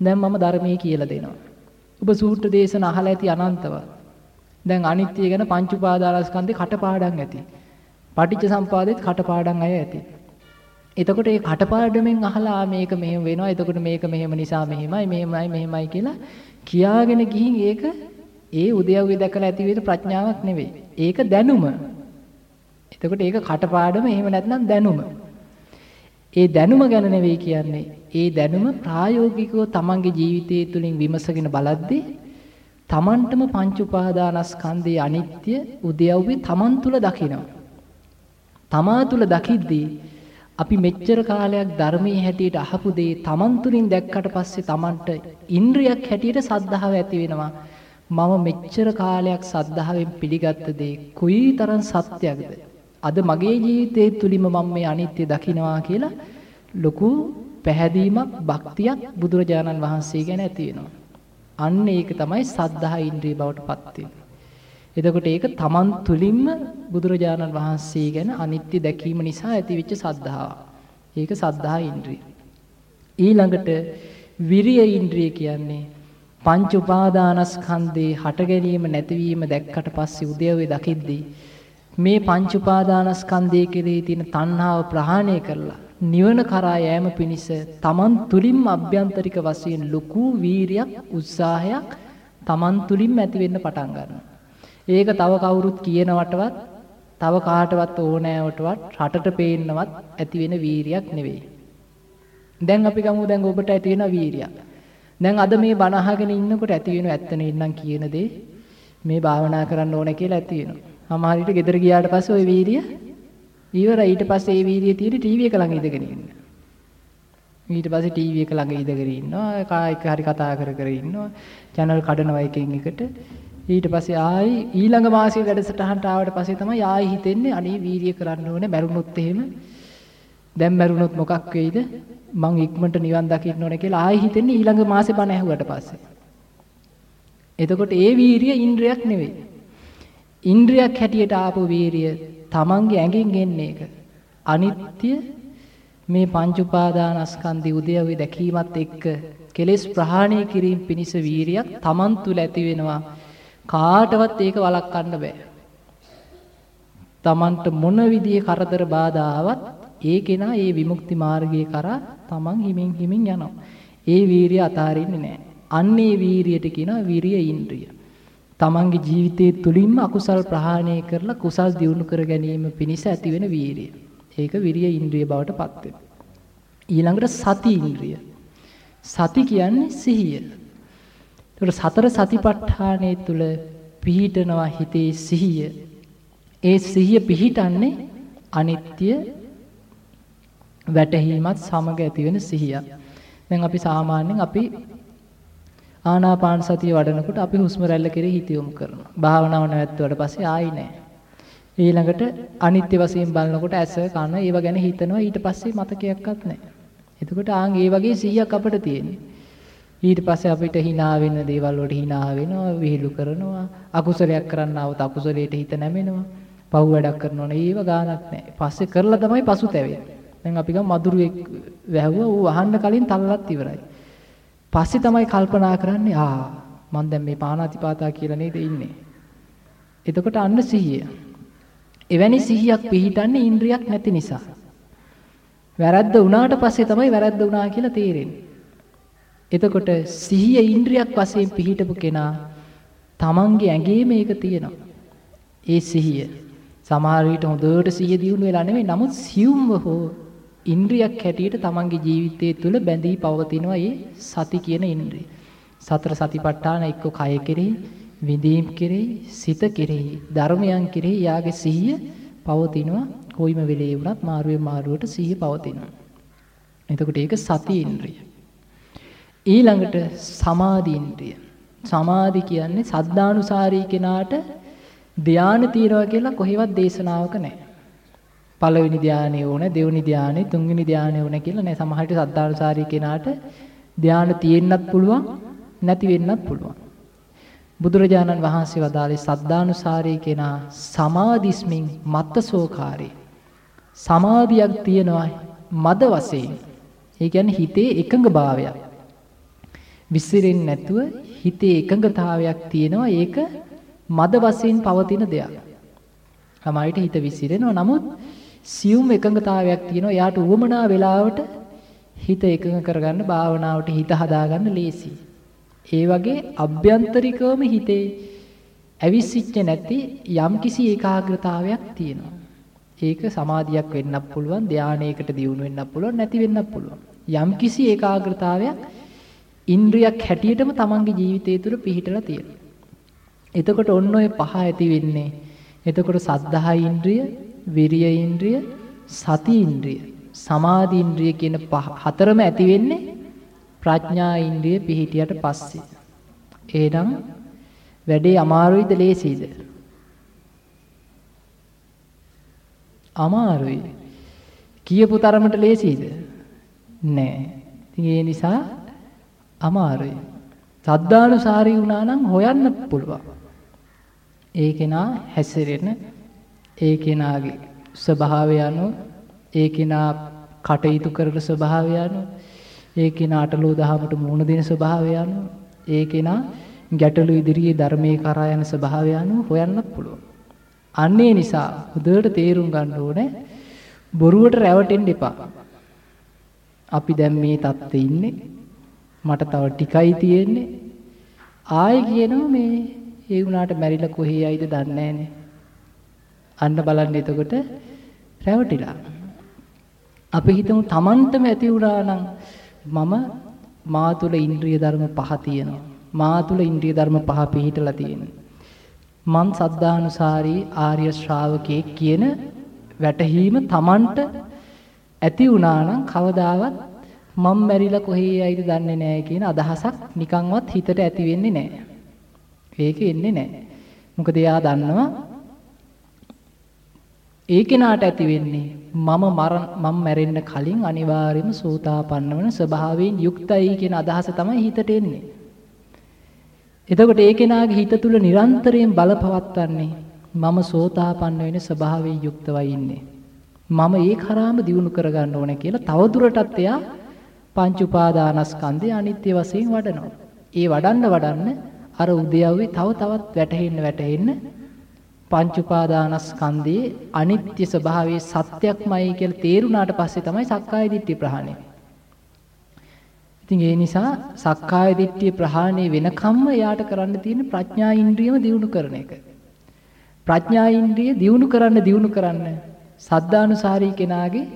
දැන් මම ධර්මයේ කියලා දෙනවා. ඔබ සූත්‍ර දේශන අහලා ඇති අනන්තව. දැන් අනිත්‍ය ගැන පංච උපාදානස්කන්ධේ කටපාඩම් ඇති. පටිච්ච සම්පාදෙත් කටපාඩම් අය ඇති. එතකොට ඒ කටපාඩමෙන් අහලා මේක මෙහෙම වෙනවා. එතකොට මේක මෙහෙම නිසා මෙහෙමයි මෙහෙමයි මෙහෙමයි කියලා කියාගෙන ගිහින් ඒක ඒ උදයව්වේ දැකලා ඇති වෙන ප්‍රඥාවක් නෙවෙයි. ඒක දැනුම. එතකොට ඒක කටපාඩම එහෙම නැත්නම් දැනුම. ඒ දැනුම ගැන නෙවෙයි කියන්නේ. ඒ දැනුම ප්‍රායෝගිකව තමන්ගේ ජීවිතය තුළින් විමසගෙන බලද්දී තමන්ටම පංච උපාදානස්කන්ධයේ අනිත්‍ය උදයව්වේ තමන් තුල දකිනවා. තමා තුල දකිද්දී අපි මෙච්චර කාලයක් ධර්මයේ හැටියට අහපු දේ තමන් තුලින් දැක්කට පස්සේ තමන්ට ඉන්ද්‍රියක් හැටියට සද්ධාව ඇති වෙනවා. මම මෙච්චර කාලයක් සද්ධාවෙන් පිළිගත්ත දේ කුයිතරම් සත්‍යයක්ද? අද මගේ ජීවිතයේ තුලින්ම මම මේ අනිත්‍ය දකිනවා කියලා ලොකු පැහැදීමක් භක්තියක් බුදුරජාණන් වහන්සේ ගැන ඇති වෙනවා. අන්න ඒක තමයි සද්ධා ඉන්ද්‍රිය බවට පත් එතකොට ඒක තමන් තුලින්ම බුදුරජාණන් වහන්සේ ගැන අනිත්‍ය දැකීම නිසා ඇතිවෙච්ච සද්ධාව. ඒක සද්ධා ඉන්ද්‍රිය. ඊළඟට විරිය ඉන්ද්‍රිය කියන්නේ පංච උපාදානස්කන්ධේ හට ගැනීම නැතිවීම දැක්කට පස්සේ උදේවේ දකිද්දී මේ පංච උපාදානස්කන්ධයේ කෙරෙහි තියෙන තණ්හාව ප්‍රහාණය කරලා නිවන කරා යෑම පිණිස තමන් තුලින්ම අභ්‍යන්තරික වශයෙන් ලොකු වීරියක් උත්සාහයක් තමන් තුලින්ම ඇති වෙන්න පටන් ගන්නවා. ඒක තව කවුරුත් කියනවටවත් තව කාටවත් ඕනෑවටවත් රටට පේන්නවත් ඇති වෙන වීරියක් නෙවෙයි. දැන් අපි ගමු දැන් ඔබට ඇති වෙන වීරියක්. දැන් අද මේ බණ අහගෙන ඉන්නකොට ඇති වෙන ඇත්තනේ ඉන්නම් කියන දේ මේ භාවනා කරන්න ඕන කියලා ඇති වෙනවා. සමහර විට ගෙදර ගියාට පස්සේ ওই වීරිය ඉවරයි. ඊට පස්සේ ඒ වීරිය තියෙන්නේ ටීවී එක ළඟ ඉඳගෙන ඉන්න. ඊට පස්සේ ටීවී එක ළඟ ඉඳගෙන ඉන්නවා. කායික හරි කතා කර කර ඉන්නවා. channel කඩනවා එකෙන් එකට. ඊට පස්සේ ආයි ඊළඟ මාසයේ වැඩසටහනට ආවට පස්සේ තමයි ආයි හිතෙන්නේ අනේ වීරිය කරන්න ඕනේ මැරුණොත් එහෙම දැන් මැරුණොත් මොකක් වෙයිද මං ඉක්මනට නිවන් දකින්න ඕනේ කියලා ආයි හිතෙන්නේ ඊළඟ මාසේ බණ ඇහුවට පස්සේ එතකොට ඒ වීරිය ඉන්ද්‍රියක් නෙවෙයි ඉන්ද්‍රියක් හැටියට ආපු වීරිය තමන්ගේ ඇඟෙන් එන්නේ ඒක. අනිත්‍ය මේ පංච උපාදානස්කන්ධي උදේවි දැකීමත් එක්ක කෙලෙස් ප්‍රහාණය කිරීම පිණිස වීරියක් තමන් තුල ඇති වෙනවා. කාටවත් ඒක වළක්වන්න බෑ. තමන්ට මොන විදිහේ කරදර බාධා ආවත් ඒ කෙනා ඒ විමුක්ති මාර්ගයේ කරා තමන් හිමින් හිමින් යනවා. ඒ වීරිය අතාරින්නේ නැහැ. අන්නේ වීරියට කියනවා විරිය ඉන්ද්‍රිය. තමන්ගේ ජීවිතයේ තුලින්ම අකුසල් ප්‍රහාණය කරලා කුසල් දියුණු කර ගැනීම පිණිස ඇතිවෙන වීරිය. ඒක විරිය ඉන්ද්‍රිය බවට පත් වෙනවා. ඊළඟට සති ඉන්ද්‍රිය. සති කියන්නේ සිහිය. ඒතකොට සතර සතිපට්ඨානයේ තුල පිහිටනවා හිතේ සිහිය. ඒ සිහිය පිහිටන්නේ අනිත්‍ය වැටහීමත් සමග ඇතිවෙන සිහියක්. දැන් අපි සාමාන්‍යයෙන් අපි ආනාපාන සතිය වඩනකොට අපි හුස්ම රැල්ල කෙරෙහි හිත යොමු කරනවා. භාවනාව නැවැත්තුවට පස්සේ ආයි නැහැ. ඊළඟට අනිත්‍ය වශයෙන් බලනකොට ඇස කන ඒව ගැන හිතනවා ඊට පස්සේ මතකයක්වත් නැහැ. එතකොට ආන් ඒ වගේ 100ක් අපිට තියෙන්නේ. ඊට පස්සේ අපිට hina වෙන දේවල් වලට hina වෙනවා, විහිළු කරනවා, අකුසලයක් කරන්න આવත අකුසලයට හිත නැමෙනවා, පව් වැඩක් කරනවා නේ ඒව ගානක් නැහැ. පස්සේ කරලා තමයි පසුතැවෙන්නේ. දැන් අපි ගමු මදුරුවෙක් වැහුවා ඌ අහන්න කලින් තල්ලත් ඉවරයි. පස්සේ තමයි කල්පනා කරන්නේ ආ මම දැන් මේ පානාතිපාතා කියලා නේද ඉන්නේ. එතකොට අන්න සිහිය. එවැනි සිහියක් පිහිටන්නේ ඉන්ද්‍රියක් නැති නිසා. වැරද්ද වුණාට පස්සේ තමයි වැරද්ද වුණා කියලා තේරෙන්නේ. එතකොට සිහිය ඉන්ද්‍රියක් වශයෙන් පිහිටපු කෙනා තමන්ගේ ඇඟේ මේක තියෙනවා. ඒ සිහිය සමහර විට හොඳට සිහිය දියුණු වෙලා නෙමෙයි නමුත් සියුම්ව හෝ ඉන්ද්‍රියක් හැටියට තමන්ගේ ජීවිතයේ තුල බැඳී පවතිනවා මේ සති කියන ඉන්ද්‍රිය. සතර සතිපට්ඨාන එක්ක කය කෙරෙහි, විඳීම් කෙරෙහි, සිත කෙරෙහි, ධර්මයන් කෙරෙහි යාගේ සිහිය පවතිනවා. කොයිම වෙලේ වුණත් මාරුවේ මාරුවට සිහිය පවතිනවා. එතකොට ඒක සති ඉන්ද්‍රිය. ඊළඟට සමාධි ඉන්ද්‍රිය. සමාධි කියන්නේ සද්ධානුසාරී කෙනාට ධානය තියනවා කියලා කොහෙවත් දේශනාවක නැහැ. පළවෙනි ධානය ඕන, දෙවෙනි ධානය, තුන්වෙනි ධානය ඕන කියලා නෑ. සමහර විට සද්ධානුසාරී කෙනාට ධානය තියෙන්නත් පුළුවන්, නැති වෙන්නත් පුළුවන්. බුදුරජාණන් වහන්සේ වදාළේ සද්ධානුසාරී කෙනා සමාධිස්මින් මත්තසෝකාරේ. සමාධියක් තියනවා මද වශයෙන්. ඒ කියන්නේ හිතේ එකඟභාවයක්. විසිරෙන්නේ නැතුව හිතේ එකඟතාවයක් තියෙනවා ඒක මද වශයෙන් පවතින දෙයක්. ළමයිට හිත විසිරෙනවා නමුත් සියුම් එකඟතාවයක් තියෙනවා. යාට උවමනා වෙලාවට හිත එකඟ කරගන්න භාවනාවට හිත හදාගන්න ලේසි. ඒ වගේ අභ්‍යන්තරිකවම හිතේ ඇවිස්සිච්ච නැති යම්කිසි ඒකාග්‍රතාවයක් තියෙනවා. ඒක සමාධියක් වෙන්නත් පුළුවන්, ධානයකට දියුණු වෙන්නත් පුළුවන්, නැති වෙන්නත් පුළුවන්. යම්කිසි ඒකාග්‍රතාවයක් ඉන්ද්‍රියක් හැටියටම තමන්ගේ ජීවිතය තුළ පිහිටලා තියෙනවා. එතකොට ඔන්න ඔය පහ ඇති වෙන්නේ. එතකොට සද්ධා ඉන්ද්‍රිය, විරිය ඉන්ද්‍රිය, සති ඉන්ද්‍රිය, සමාධි ඉන්ද්‍රිය කියන හතරම ඇති වෙන්නේ ප්‍රඥා ඉන්ද්‍රිය පිහිටියට පස්සේ. එහෙනම් වැඩේ අමාරුයිද ලේසියිද? අමාරුයි. කියපු තරමට ලේසියිද? නෑ. ඉතින් ඒ නිසා අමාරුයි. සද්ධානුසාරී වුණා නම් හොයන්න පුළුවන්. ඒ කෙනා හැසිරෙන ඒ කෙනාගේ ස්වභාවය අනුව ඒ කෙනා කටයුතු කරන ස්වභාවය අනුව ඒ කෙනාට ලෝ දහමට මුහුණ දෙන ස්වභාවය අනුව ඒ කෙනා ගැටලු ඉදිරියේ ධර්මයේ කරා යන ස්වභාවය අනුව හොයන්නත් පුළුවන්. අන්නේ නිසා හොඳට තේරුම් ගන්න ඕනේ බොරුවට රැවටෙන්න එපා. අපි දැන් මේ தත්ත්වේ ඉන්නේ. මට තව ටිකයි තියෙන්නේ. ආයෙ කියනවා මේ ඒ වුණාට මැරිලා කොහේ යයිද දන්නේ නැහනේ. අන්න බලන්න එතකොට රැවටිලා. අපි හිතමු Tamanටම ඇති වුණා නම් මම මා තුල ඉන්ද්‍රිය ධර්ම පහ තියෙනවා. මා තුල ඉන්ද්‍රිය ධර්ම පහ පිහිටලා තියෙනවා. මං සද්ධානුසාරී ආර්ය ශ්‍රාවකයෙක් කියන වැටහීම Tamanට ඇති වුණා නම් කවදාවත් මම මැරිලා කොහේ යයිද දන්නේ නැහැ කියන අදහසක් නිකන්වත් හිතට ඇති වෙන්නේ නැහැ. ඒක එන්නේ නැහැ. මොකද එයා දන්නවා ඒ කෙනාට ඇති වෙන්නේ මම මම මැරෙන්න කලින් අනිවාර්යයෙන්ම සෝතාපන්න වෙන ස්වභාවයෙන් යුක්තයි කියන අදහස තමයි හිතට එන්නේ. එතකොට ඒ කෙනාගේ හිත තුල නිරන්තරයෙන් බලපවත්වන්නේ මම සෝතාපන්න වෙන ස්වභාවයෙන් යුක්තවයි ඉන්නේ. මම ඒ කරාම දියුණු කරගන්න ඕනේ කියලා තවදුරටත් එයා පංච උපාදානස්කන්ධය අනිත්‍ය වශයෙන් වඩනවා. ඒ වඩන්න වඩන්න අර උද්‍යව්වේ තව තවත් වැටහෙන්න වැටහෙන්න පංච උපාදානස්කන්ධයේ අනිත්‍ය ස්වභාවයේ සත්‍යක්මයි කියලා තේරුණාට පස්සේ තමයි සක්කාය දිට්ඨිය ප්‍රහාණය ඉතින් ඒ නිසා සක්කාය දිට්ඨිය ප්‍රහාණය වෙනකම්ම යාට කරන්න තියෙන ප්‍රඥා ඉන්ද්‍රියම දියුණු කරන එක. ප්‍රඥා ඉන්ද්‍රිය දියුණු කරන්න දියුණු කරන්න සද්ධානුසාරී කෙනාගේ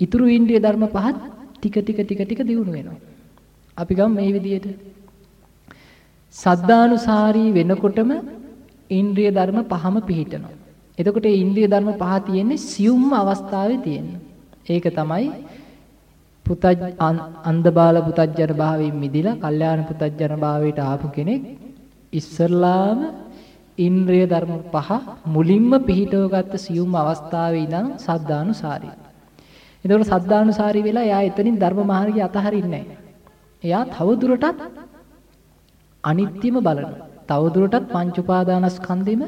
ඉතුරු ඉන්ද්‍රිය ධර්ම පහත් ටික ටික ටික ටික දියුණු වෙනවා. අපි ගමු මේ විදිහට සද්ධානුසාරී වෙනකොටම ඉන්ද්‍රිය ධර්ම පහම පිහිටනවා. එතකොට මේ ඉන්ද්‍රිය ධර්ම පහ තියෙන්නේ සියුම්ම අවස්ථාවේ තියෙන්නේ. ඒක තමයි පුතජ් අන්ධබාල පුතජන භාවයෙන් මිදිලා කල්යාණ පුතජන භාවයට ආපු කෙනෙක් ඉස්සල්ලාම ඉන්ද්‍රිය ධර්ම පහ මුලින්ම පිහිටව ගත්ත සියුම් අවස්ථාවේ ඉඳන් සද්ධානුසාරී. එතකොට සද්ධානුසාරී වෙලා එයා එතනින් ධර්ම මාර්ගය අතහරින්නේ නැහැ. එයා තව දුරටත් අනිත්‍යම බලනවා. තවදුරටත් පංච උපාදානස්කන්ධෙම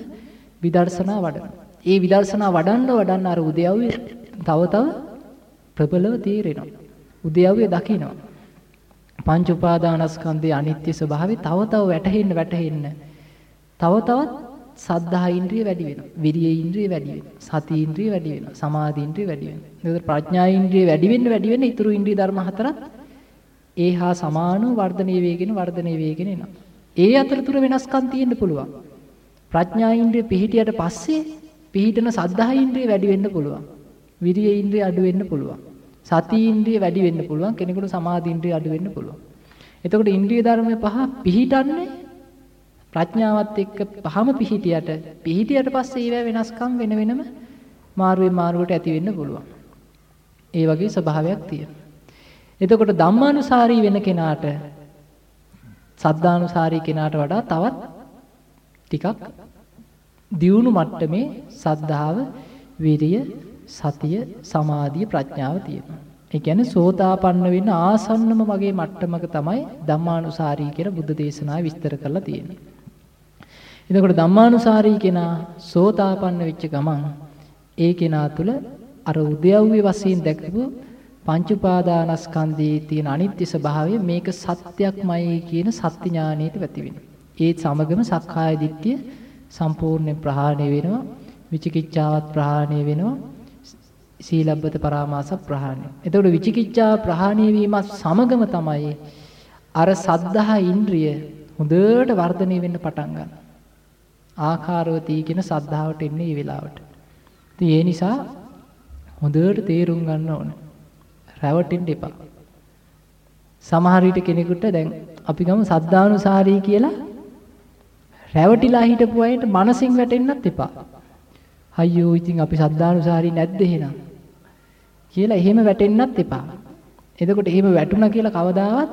විදර්ශනා වඩන. ඒ විදර්ශනා වඩන්න වඩන්න අර උදයව්වේ තව තව ප්‍රබලව තේරෙනවා. උදයව්වේ දකිනවා. පංච උපාදානස්කන්ධයේ අනිත්‍ය ස්වභාවය තව තව වැටහෙන්න වැටහෙන්න තව තවත් සද්ධා ඉන්ද්‍රිය වැඩි වෙනවා. විරිය ඉන්ද්‍රිය වැඩි වෙනවා. සති ඉන්ද්‍රිය වැඩි වෙනවා. සමාධි ඉන්ද්‍රිය වැඩි වෙනවා. ඒකට ප්‍රඥා ඉන්ද්‍රිය වැඩි වෙන්න වැඩි වෙන්න ඊතුරු ඉන්ද්‍රිය ධර්ම හතරත් ඒහා සමානව වර්ධනය වේගෙන වර්ධනය වේගෙන එනවා. ඒ අතරතුර වෙනස්කම් තියෙන්න පුළුවන්. ප්‍රඥා ඉන්ද්‍රිය පිහිටියට පස්සේ පිහිටන සද්ධා ඉන්ද්‍රිය වැඩි වෙන්න පුළුවන්. විරිය ඉන්ද්‍රිය අඩු වෙන්න පුළුවන්. සති ඉන්ද්‍රිය වැඩි වෙන්න පුළුවන්. කෙනෙකුට සමාධි ඉන්ද්‍රිය අඩු වෙන්න පුළුවන්. එතකොට ඉන්ද්‍රිය ධර්ම පහ පිහිටන්නේ ප්‍රඥාවත් එක්ක පහම පිහිටියට පිහිටියට පස්සේ ඒව වෙනස්කම් වෙන වෙනම මාරුවේ මාරුවට ඇති වෙන්න පුළුවන්. ඒ වගේ ස්වභාවයක් තියෙනවා. එතකොට ධම්මානුසාරී වෙන කෙනාට සද්ධානුසාරී කෙනාට වඩා තවත් ටිකක් දියුණු මට්ටමේ සද්ධාව, විරිය, සතිය, සමාධිය, ප්‍රඥාව තියෙනවා. ඒ කියන්නේ සෝතාපන්න වෙන්න ආසන්නම වගේ මට්ටමක තමයි ධම්මානුසාරී කියලා බුද්ධ දේශනාවේ විස්තර කරලා තියෙන්නේ. එතකොට ධම්මානුසාරී කෙනා සෝතාපන්න වෙච්ච ගමන් ඒ කෙනා තුළ අර උද්‍යව්‍ය වශයෙන් දැකපු පංච උපාදානස්කන්ධයේ තියෙන අනිත්‍ය ස්වභාවය මේක සත්‍යක්මයි කියන සත්‍ය ඥානයට වැති වෙනවා. ඒ සමගම සක්කාය දිට්ඨිය සම්පූර්ණයෙන් ප්‍රහාණය වෙනවා. විචිකිච්ඡාවත් ප්‍රහාණය වෙනවා. සීලබ්බත පරාමාස ප්‍රහාණය. එතකොට විචිකිච්ඡා ප්‍රහාණය වීමත් සමගම තමයි අර සද්ධා ඉන්ද්‍රිය හොඳට වර්ධනය වෙන්න පටන් ගන්න. ආකාරවතී කියන සද්ධාවට එන්නේ මේ වෙලාවට. ඉතින් ඒ නිසා හොඳට තේරුම් ගන්න ඕනේ. රැවටෙන්න එපා. සමහර විට කෙනෙකුට දැන් අපි ගමු සද්ධානුසාරී කියලා රැවටිලා හිටපු අයට මනසින් වැටෙන්නත් එපා. අයියෝ ඉතින් අපි සද්ධානුසාරී නැද්ද එහෙනම්? කියලා එහෙම වැටෙන්නත් එපා. එතකොට එහෙම වැටුණා කියලා කවදාවත්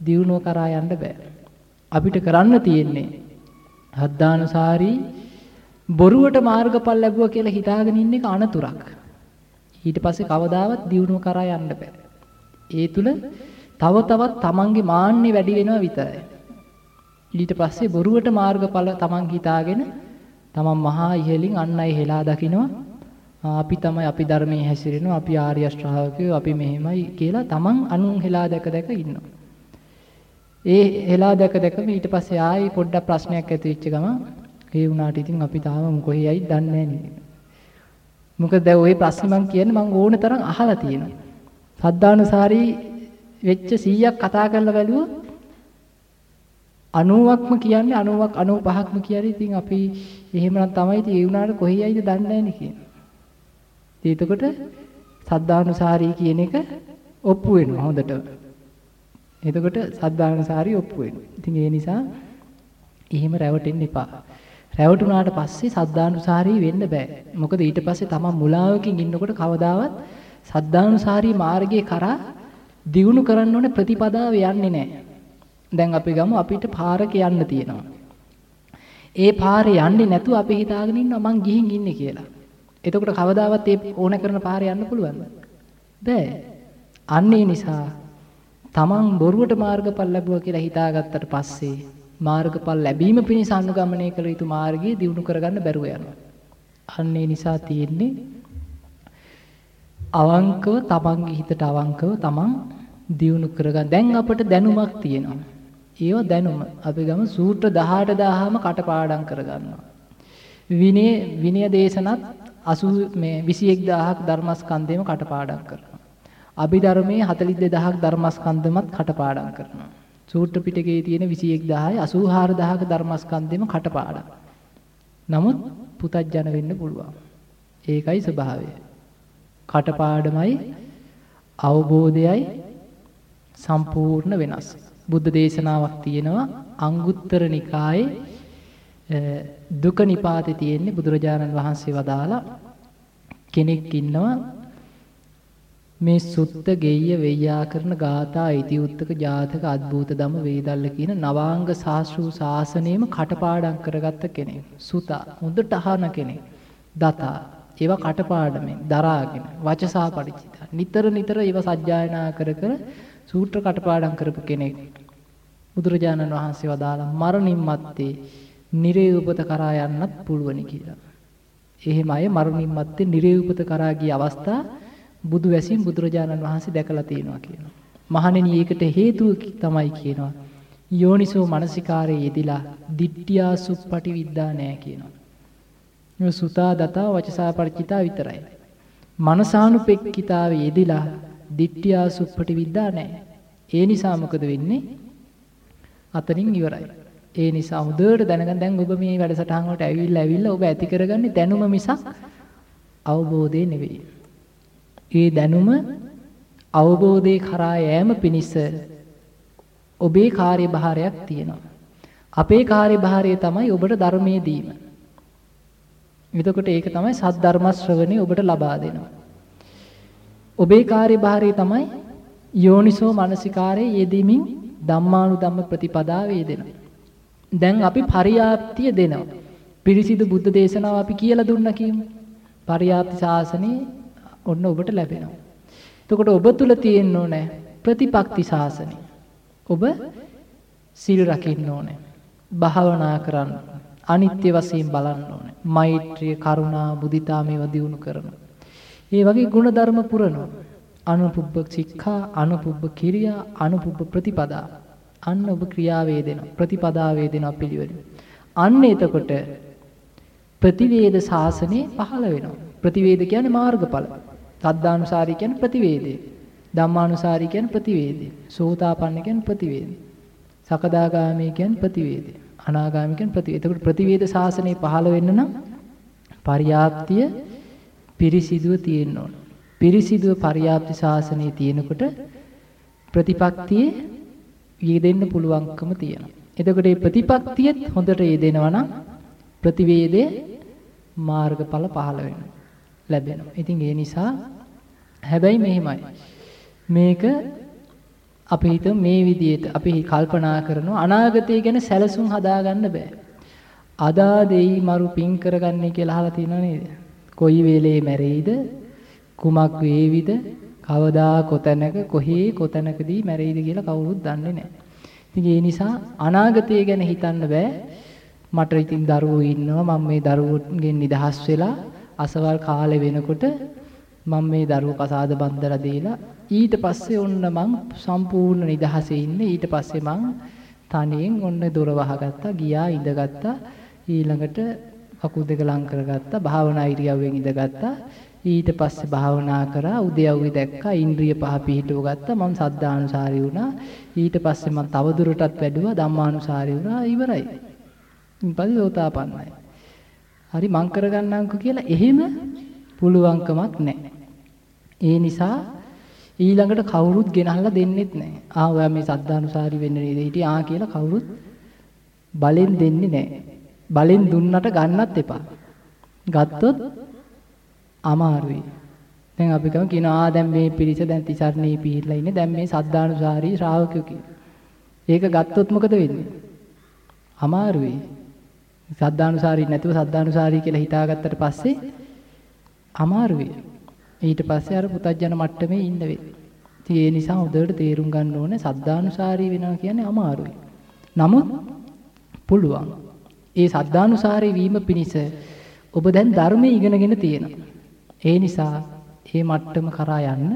දියුණුව කරා යන්න බෑ. අපිට කරන්න තියෙන්නේ හද්දානුසාරී බොරුවට මාර්ගඵල ලැබුවා කියලා හිතාගෙන ඉන්න එක අනතුරක්. ඊට පස්සේ කවදාවත් දියුණුව කරා යන්න බෑ. ඒ තුල තව තවත් තමන්ගේ මාන්නේ වැඩි වෙනවා විතරයි. ඊට පස්සේ බොරුවට මාර්ගඵල තමන් හිතාගෙන තමන් මහා ඉහලින් අන් අය හෙලා දකිනවා. අපි තමයි අපි ධර්මයේ හැසිරෙනවා අපි ආර්ය ශ්‍රාවකයෝ අපි මෙහෙමයි කියලා තමන් අනුන් හෙලා දැක දැක ඉන්නවා. ඒ හෙලා දැක දැකම ඊට පස්සේ ආයි පොඩ්ඩක් ප්‍රශ්නයක් ඇති වෙච්ච ගමන් ඒ වුණාට ඉතින් අපි තාම කොහේ යයිද දන්නේ නැහැ මොකද දැන් ওই ප්‍රශ්නේ මම කියන්නේ මම ඕන තරම් අහලා තියෙනවා. සද්ධානුසාරී වෙච්ච 100ක් කතා කරලා බැලුවොත් 90ක්ම කියන්නේ 90ක් 95ක්ම කියන්නේ ඉතින් අපි එහෙමනම් තමයි ඉතින් ඒ වුණාට කොහේ යයිද දන්නේ නැහැ නේ කියන්නේ. එතකොට සද්ධානුසාරී කියන එක ඔප්පු වෙනවා හොඳට. එතකොට සද්ධානුසාරී ඔප්පු වෙනවා. ඉතින් ඒ නිසා එහෙම රැවටෙන්න එපා. රැවටුණාට පස්සේ සද්ධානුසාරී වෙන්න බෑ. මොකද ඊට පස්සේ තමන් මුලාවකින් ඉන්නකොට කවදාවත් සද්ධානුසාරී මාර්ගයේ කරා දියුණු කරන්න ඕනේ ප්‍රතිපදාව යන්නේ නැහැ. දැන් අපි ගමු අපිට පාරක යන්න තියෙනවා. ඒ පාරේ යන්නේ නැතුව අපි හිතාගෙන ඉන්නවා මං ගිහින් ඉන්නේ කියලා. එතකොට කවදාවත් ඒ ඕන කරන පාරේ යන්න පුළුවන්ද? බෑ. අන්න ඒ නිසා තමන් බොරුවට මාර්ගඵල ලැබුවා කියලා හිතාගත්තට පස්සේ මාර්ගඵල ලැබීම පිණිස අනුගමනය කළ යුතු මාර්ගය දියුණු කරගන්න බැරුව යනවා. අන්න ඒ නිසා තියෙන්නේ අවංකව තමන්ගේ හිතට අවංකව තමන් දියුණු කරගන්න. දැන් අපිට දැනුමක් තියෙනවා. ඒව දැනුම අපි ගම සූත්‍ර 18000ම කටපාඩම් කරගන්නවා. විනය විනය දේශනත් 80 මේ 21000ක් ධර්මස්කන්ධෙම කටපාඩම් කරනවා. අභිධර්මයේ 42000ක් ධර්මස්කන්ධමත් කටපාඩම් කරනවා. සූත්‍ර පිටකයේ තියෙන 21000යි 84000ක ධර්මස්කන්ධෙම කටපාඩම්. නමුත් පුතත්ජන වෙන්න පුළුවන්. ඒකයි ස්වභාවය. කටපාඩමයි අවබෝධයයි සම්පූර්ණ වෙනස්. බුද්ධ දේශනාවක් තියෙනවා අංගුත්තර නිකායේ දුක නිපාතේ තියෙන්නේ බුදුරජාණන් වහන්සේ වදාලා කෙනෙක් ඉන්නවා මේ සුත්ත ගෙය්‍ය වෙය්‍යාකරණ ගාථා ඉතිඋත්තක ජාතක අද්භූත දම වේදල්ල කියන නවාංග ශාස්ත්‍රූ ශාසනයෙම කටපාඩම් කරගත්ත කෙනෙක්. සුතා හොඳට අහන කෙනෙක්. දතා ඒවා කටපාඩමෙන් දරාගෙන වචසා පරිචිතා. නිතර නිතර ඒවා සජ්ජායනා කර කර සූත්‍ර කටපාඩම් කරපු කෙනෙක්. බුදුරජාණන් වහන්සේ වදාලා මරණින් මත්තේ නිරේ උපත කරා යන්නත් පුළුවනි කියලා. එහෙම අය මරණින් මත්තේ නිරේ උපත කරා ගිය අවස්ථා බුදු වැසින් බුදුරජාණන් වහන්සේ දැකලා තියෙනවා කියනවා. මහණෙනි ඒකට හේතුව තමයි කියනවා. යෝනිසෝ මනසිකාරයේ යෙදිලා දිට්ඨියා සුප්පටි විද්දා නැහැ කියනවා. මේ සුතා දතා වචසා පරිචිතා විතරයි. මනසානුපෙක්කිතාවේ යෙදිලා දිට්ඨියා සුප්පටි විද්දා නැහැ. ඒ නිසා මොකද වෙන්නේ? අතනින් ඉවරයි. ඒ නිසා හොඳට දැනගන්න දැන් ඔබ මේ වැඩසටහන් වලට ඇවිල්ලා ඇවිල්ලා ඔබ ඇති කරගන්නේ දැනුම මිසක් අවබෝධය නෙවෙයි. ඒ දැනුම අවබෝධයේ කරා යෑම පිණිස ඔබේ කාර්යභාරයක් තියෙනවා. අපේ කාර්යභාරය තමයි ඔබට ධර්මයේ දීම. එතකොට ඒක තමයි සද්ධර්ම ශ්‍රවණේ ඔබට ලබා දෙනවා. ඔබේ කාර්යභාරය තමයි යෝනිසෝ මනසිකාරයේ යෙදීමින් ධම්මානුධම්ම ප්‍රතිපදාවේ යෙදෙනවා. දැන් අපි පරියාප්තිය දෙනවා. පිරිසිදු බුද්ධ දේශනාව අපි කියලා දුන්නා කියමු. පරියාප්ති ශාසනේ ඔන්න ඔබට ලැබෙනවා. එතකොට ඔබ තුල තියෙන්න ඕනේ ප්‍රතිපක්ති ශාසනය. ඔබ සිල් රකින්න ඕනේ. භාවනා කරන්න. අනිත්‍ය වශයෙන් බලන්න ඕනේ. මෛත්‍රිය, කරුණා, මුදිතා මේවා දියුණු කරනවා. ඒ වගේ ගුණධර්ම පුරනවා. අනුපුබ්බ ශික්ෂා, අනුපුබ්බ කිරියා, අනුපුබ්බ ප්‍රතිපදා. අන්න ඔබ ක්‍රියා වේදෙනවා. ප්‍රතිපදා වේදෙනවා පිළිවෙලින්. අන්න එතකොට ප්‍රතිවේද ශාසනේ පහළ වෙනවා. ප්‍රතිවේද කියන්නේ මාර්ගඵල. සද්ධානුසාරී කියන්නේ ප්‍රතිවේදේ. ධම්මානුසාරී කියන්නේ ප්‍රතිවේදේ. සෝතාපන්න කියන්නේ ප්‍රතිවේදේ. සකදාගාමී කියන්නේ ප්‍රතිවේදේ. අනාගාමී කියන්නේ ප්‍රතිවේද. එතකොට ප්‍රතිවේද ශාසනය පහළ වෙන්න නම් පරියාප්තිය පිරිසිදුව තියෙන්න ඕන. පිරිසිදුව පරියාප්ති ශාසනයේ තියෙනකොට ප්‍රතිපක්තියේ යෙදෙන්න පුළුවන්කම තියෙනවා. එතකොට මේ ප්‍රතිපක්තියත් හොඳට යෙදෙනවා නම් ප්‍රතිවේදයේ මාර්ගඵල පහළ වෙනවා. ලැබෙනවා. ඉතින් ඒ නිසා හැබැයි මෙහෙමයි. මේක අපි හිතමු මේ විදිහට අපි කල්පනා කරනවා අනාගතය ගැන සැලසුම් හදාගන්න බෑ. අදා දෙයි මරු පින් කරගන්නේ කියලා අහලා තියෙනව නේද? කොයි වෙලේ මැරෙයිද? කුමක් වේවිද? කවදා කොතැනක කොහේ කොතැනකදී මැරෙයිද කියලා කවුරුත් දන්නේ නැහැ. ඉතින් ඒ නිසා අනාගතය ගැන හිතන්න බෑ. මට ඉතින් දරුවෝ ඉන්නවා මම මේ දරුවෝගෙන් නිදහස් වෙලා අසවල් කාලේ වෙනකොට මම මේ දරුවෝ කසාද බන්දලා දීලා ඊට පස්සේ ඔන්න මං සම්පූර්ණ නිදහසේ ඉන්නේ. ඊට පස්සේ මං තනියෙන් ඔන්න දොර වහගත්තා ගියා ඉඳගත්තා ඊළඟට කකුල් දෙක ලං කරගත්තා භාවනා ඉරියව්වෙන් ඉඳගත්තා. ඊට පස්සේ භාවනා කරා උදයව්වේ දැක්කා ඉන්ද්‍රිය පහ පිහිටව ගත්තා. මම සද්ධානුසාරී වුණා. ඊට පස්සේ මම තවදුරටත් වැඩුවා ධම්මානුසාරී වුණා ඉවරයි. ඉන්පස්සේ සෝතාපන්නයි හරි මං කරගන්නම්කෝ කියලා එහෙම පුළුවන්කමක් නැහැ. ඒ නිසා ඊළඟට කවුරුත් ගෙනහලා දෙන්නෙත් නැහැ ආ ඔයා මේ සද්ධානුසාරී වෙන්න නේද හිටියේ ආ කියලා කවුරුත් බලෙන් දෙන්නේ නැහැ බලෙන් දුන්නට ගන්නත් එපා ගත්තොත් අමාරුයි. දැන් අපි කම කියනවා දැන් මේ පිරිස දැන් තිසරණේ පිහිట్లా ඉන්නේ දැන් මේ සද්ධානුසාරී ශ්‍රාවකයෝ කියලා. ඒක ගත්තොත් මොකද වෙන්නේ? අමාරුයි. සද්ධානුසාරී නැතුව සද්ධානුසාරී කියලා හිතාගත්තට පස්සේ අමාරුයි. ඊට පස්සේ අර පුතජන මට්ටමේ ඉන්න වෙයි. ඉතින් ඒ නිසා හොඳට තේරුම් ගන්න ඕනේ සද්ධානුසාරී වෙනවා කියන්නේ අමාරුයි. නමුත් පුළුවන්. ඒ සද්ධානුසාරී වීම පිණිස ඔබ දැන් ධර්මයේ ඉගෙනගෙන තියෙනවා. ඒ නිසා මේ මට්ටම කරා යන්න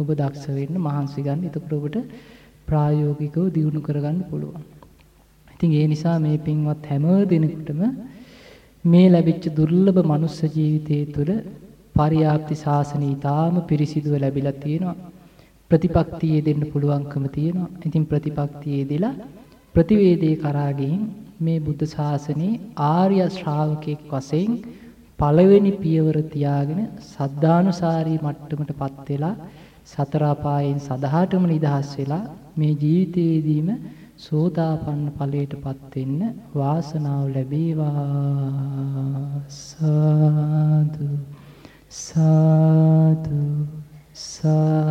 ඔබ දක්ෂ වෙන්න මහන්සි ගන්න. එතකොට ඔබට ප්‍රායෝගිකව දියුණු කරගන්න පුළුවන්. ඉතින් ඒ නිසා මේ පින්වත් හැම දිනෙකටම මේ ලැබිච්ච දුර්ලභ මනුස්ස ජීවිතයේ තුළ පරියාප්ති ශාසනය ඊටාම පිරිසිදුව ලැබිලා තියෙනවා. ප්‍රතිපක්තියේ දෙන්න පුළුවන්කම තියෙනවා. ඉතින් ප්‍රතිපක්තියේ දෙලා ප්‍රතිවේදේ කරා මේ බුද්ධ ශාසනයේ ආර්ය ශ්‍රාවකෙක් වශයෙන් පළවෙනි පියවර තියාගෙන සද්ධානුසාරී මට්ටමටපත් වෙලා සතර අපායෙන් සදහාටම නිදහස් වෙලා මේ ජීවිතයේදීම සෝතාපන්න ඵලයටපත් වෙන්න වාසනාව ලැබේවා සාදු sadhu, sadhu.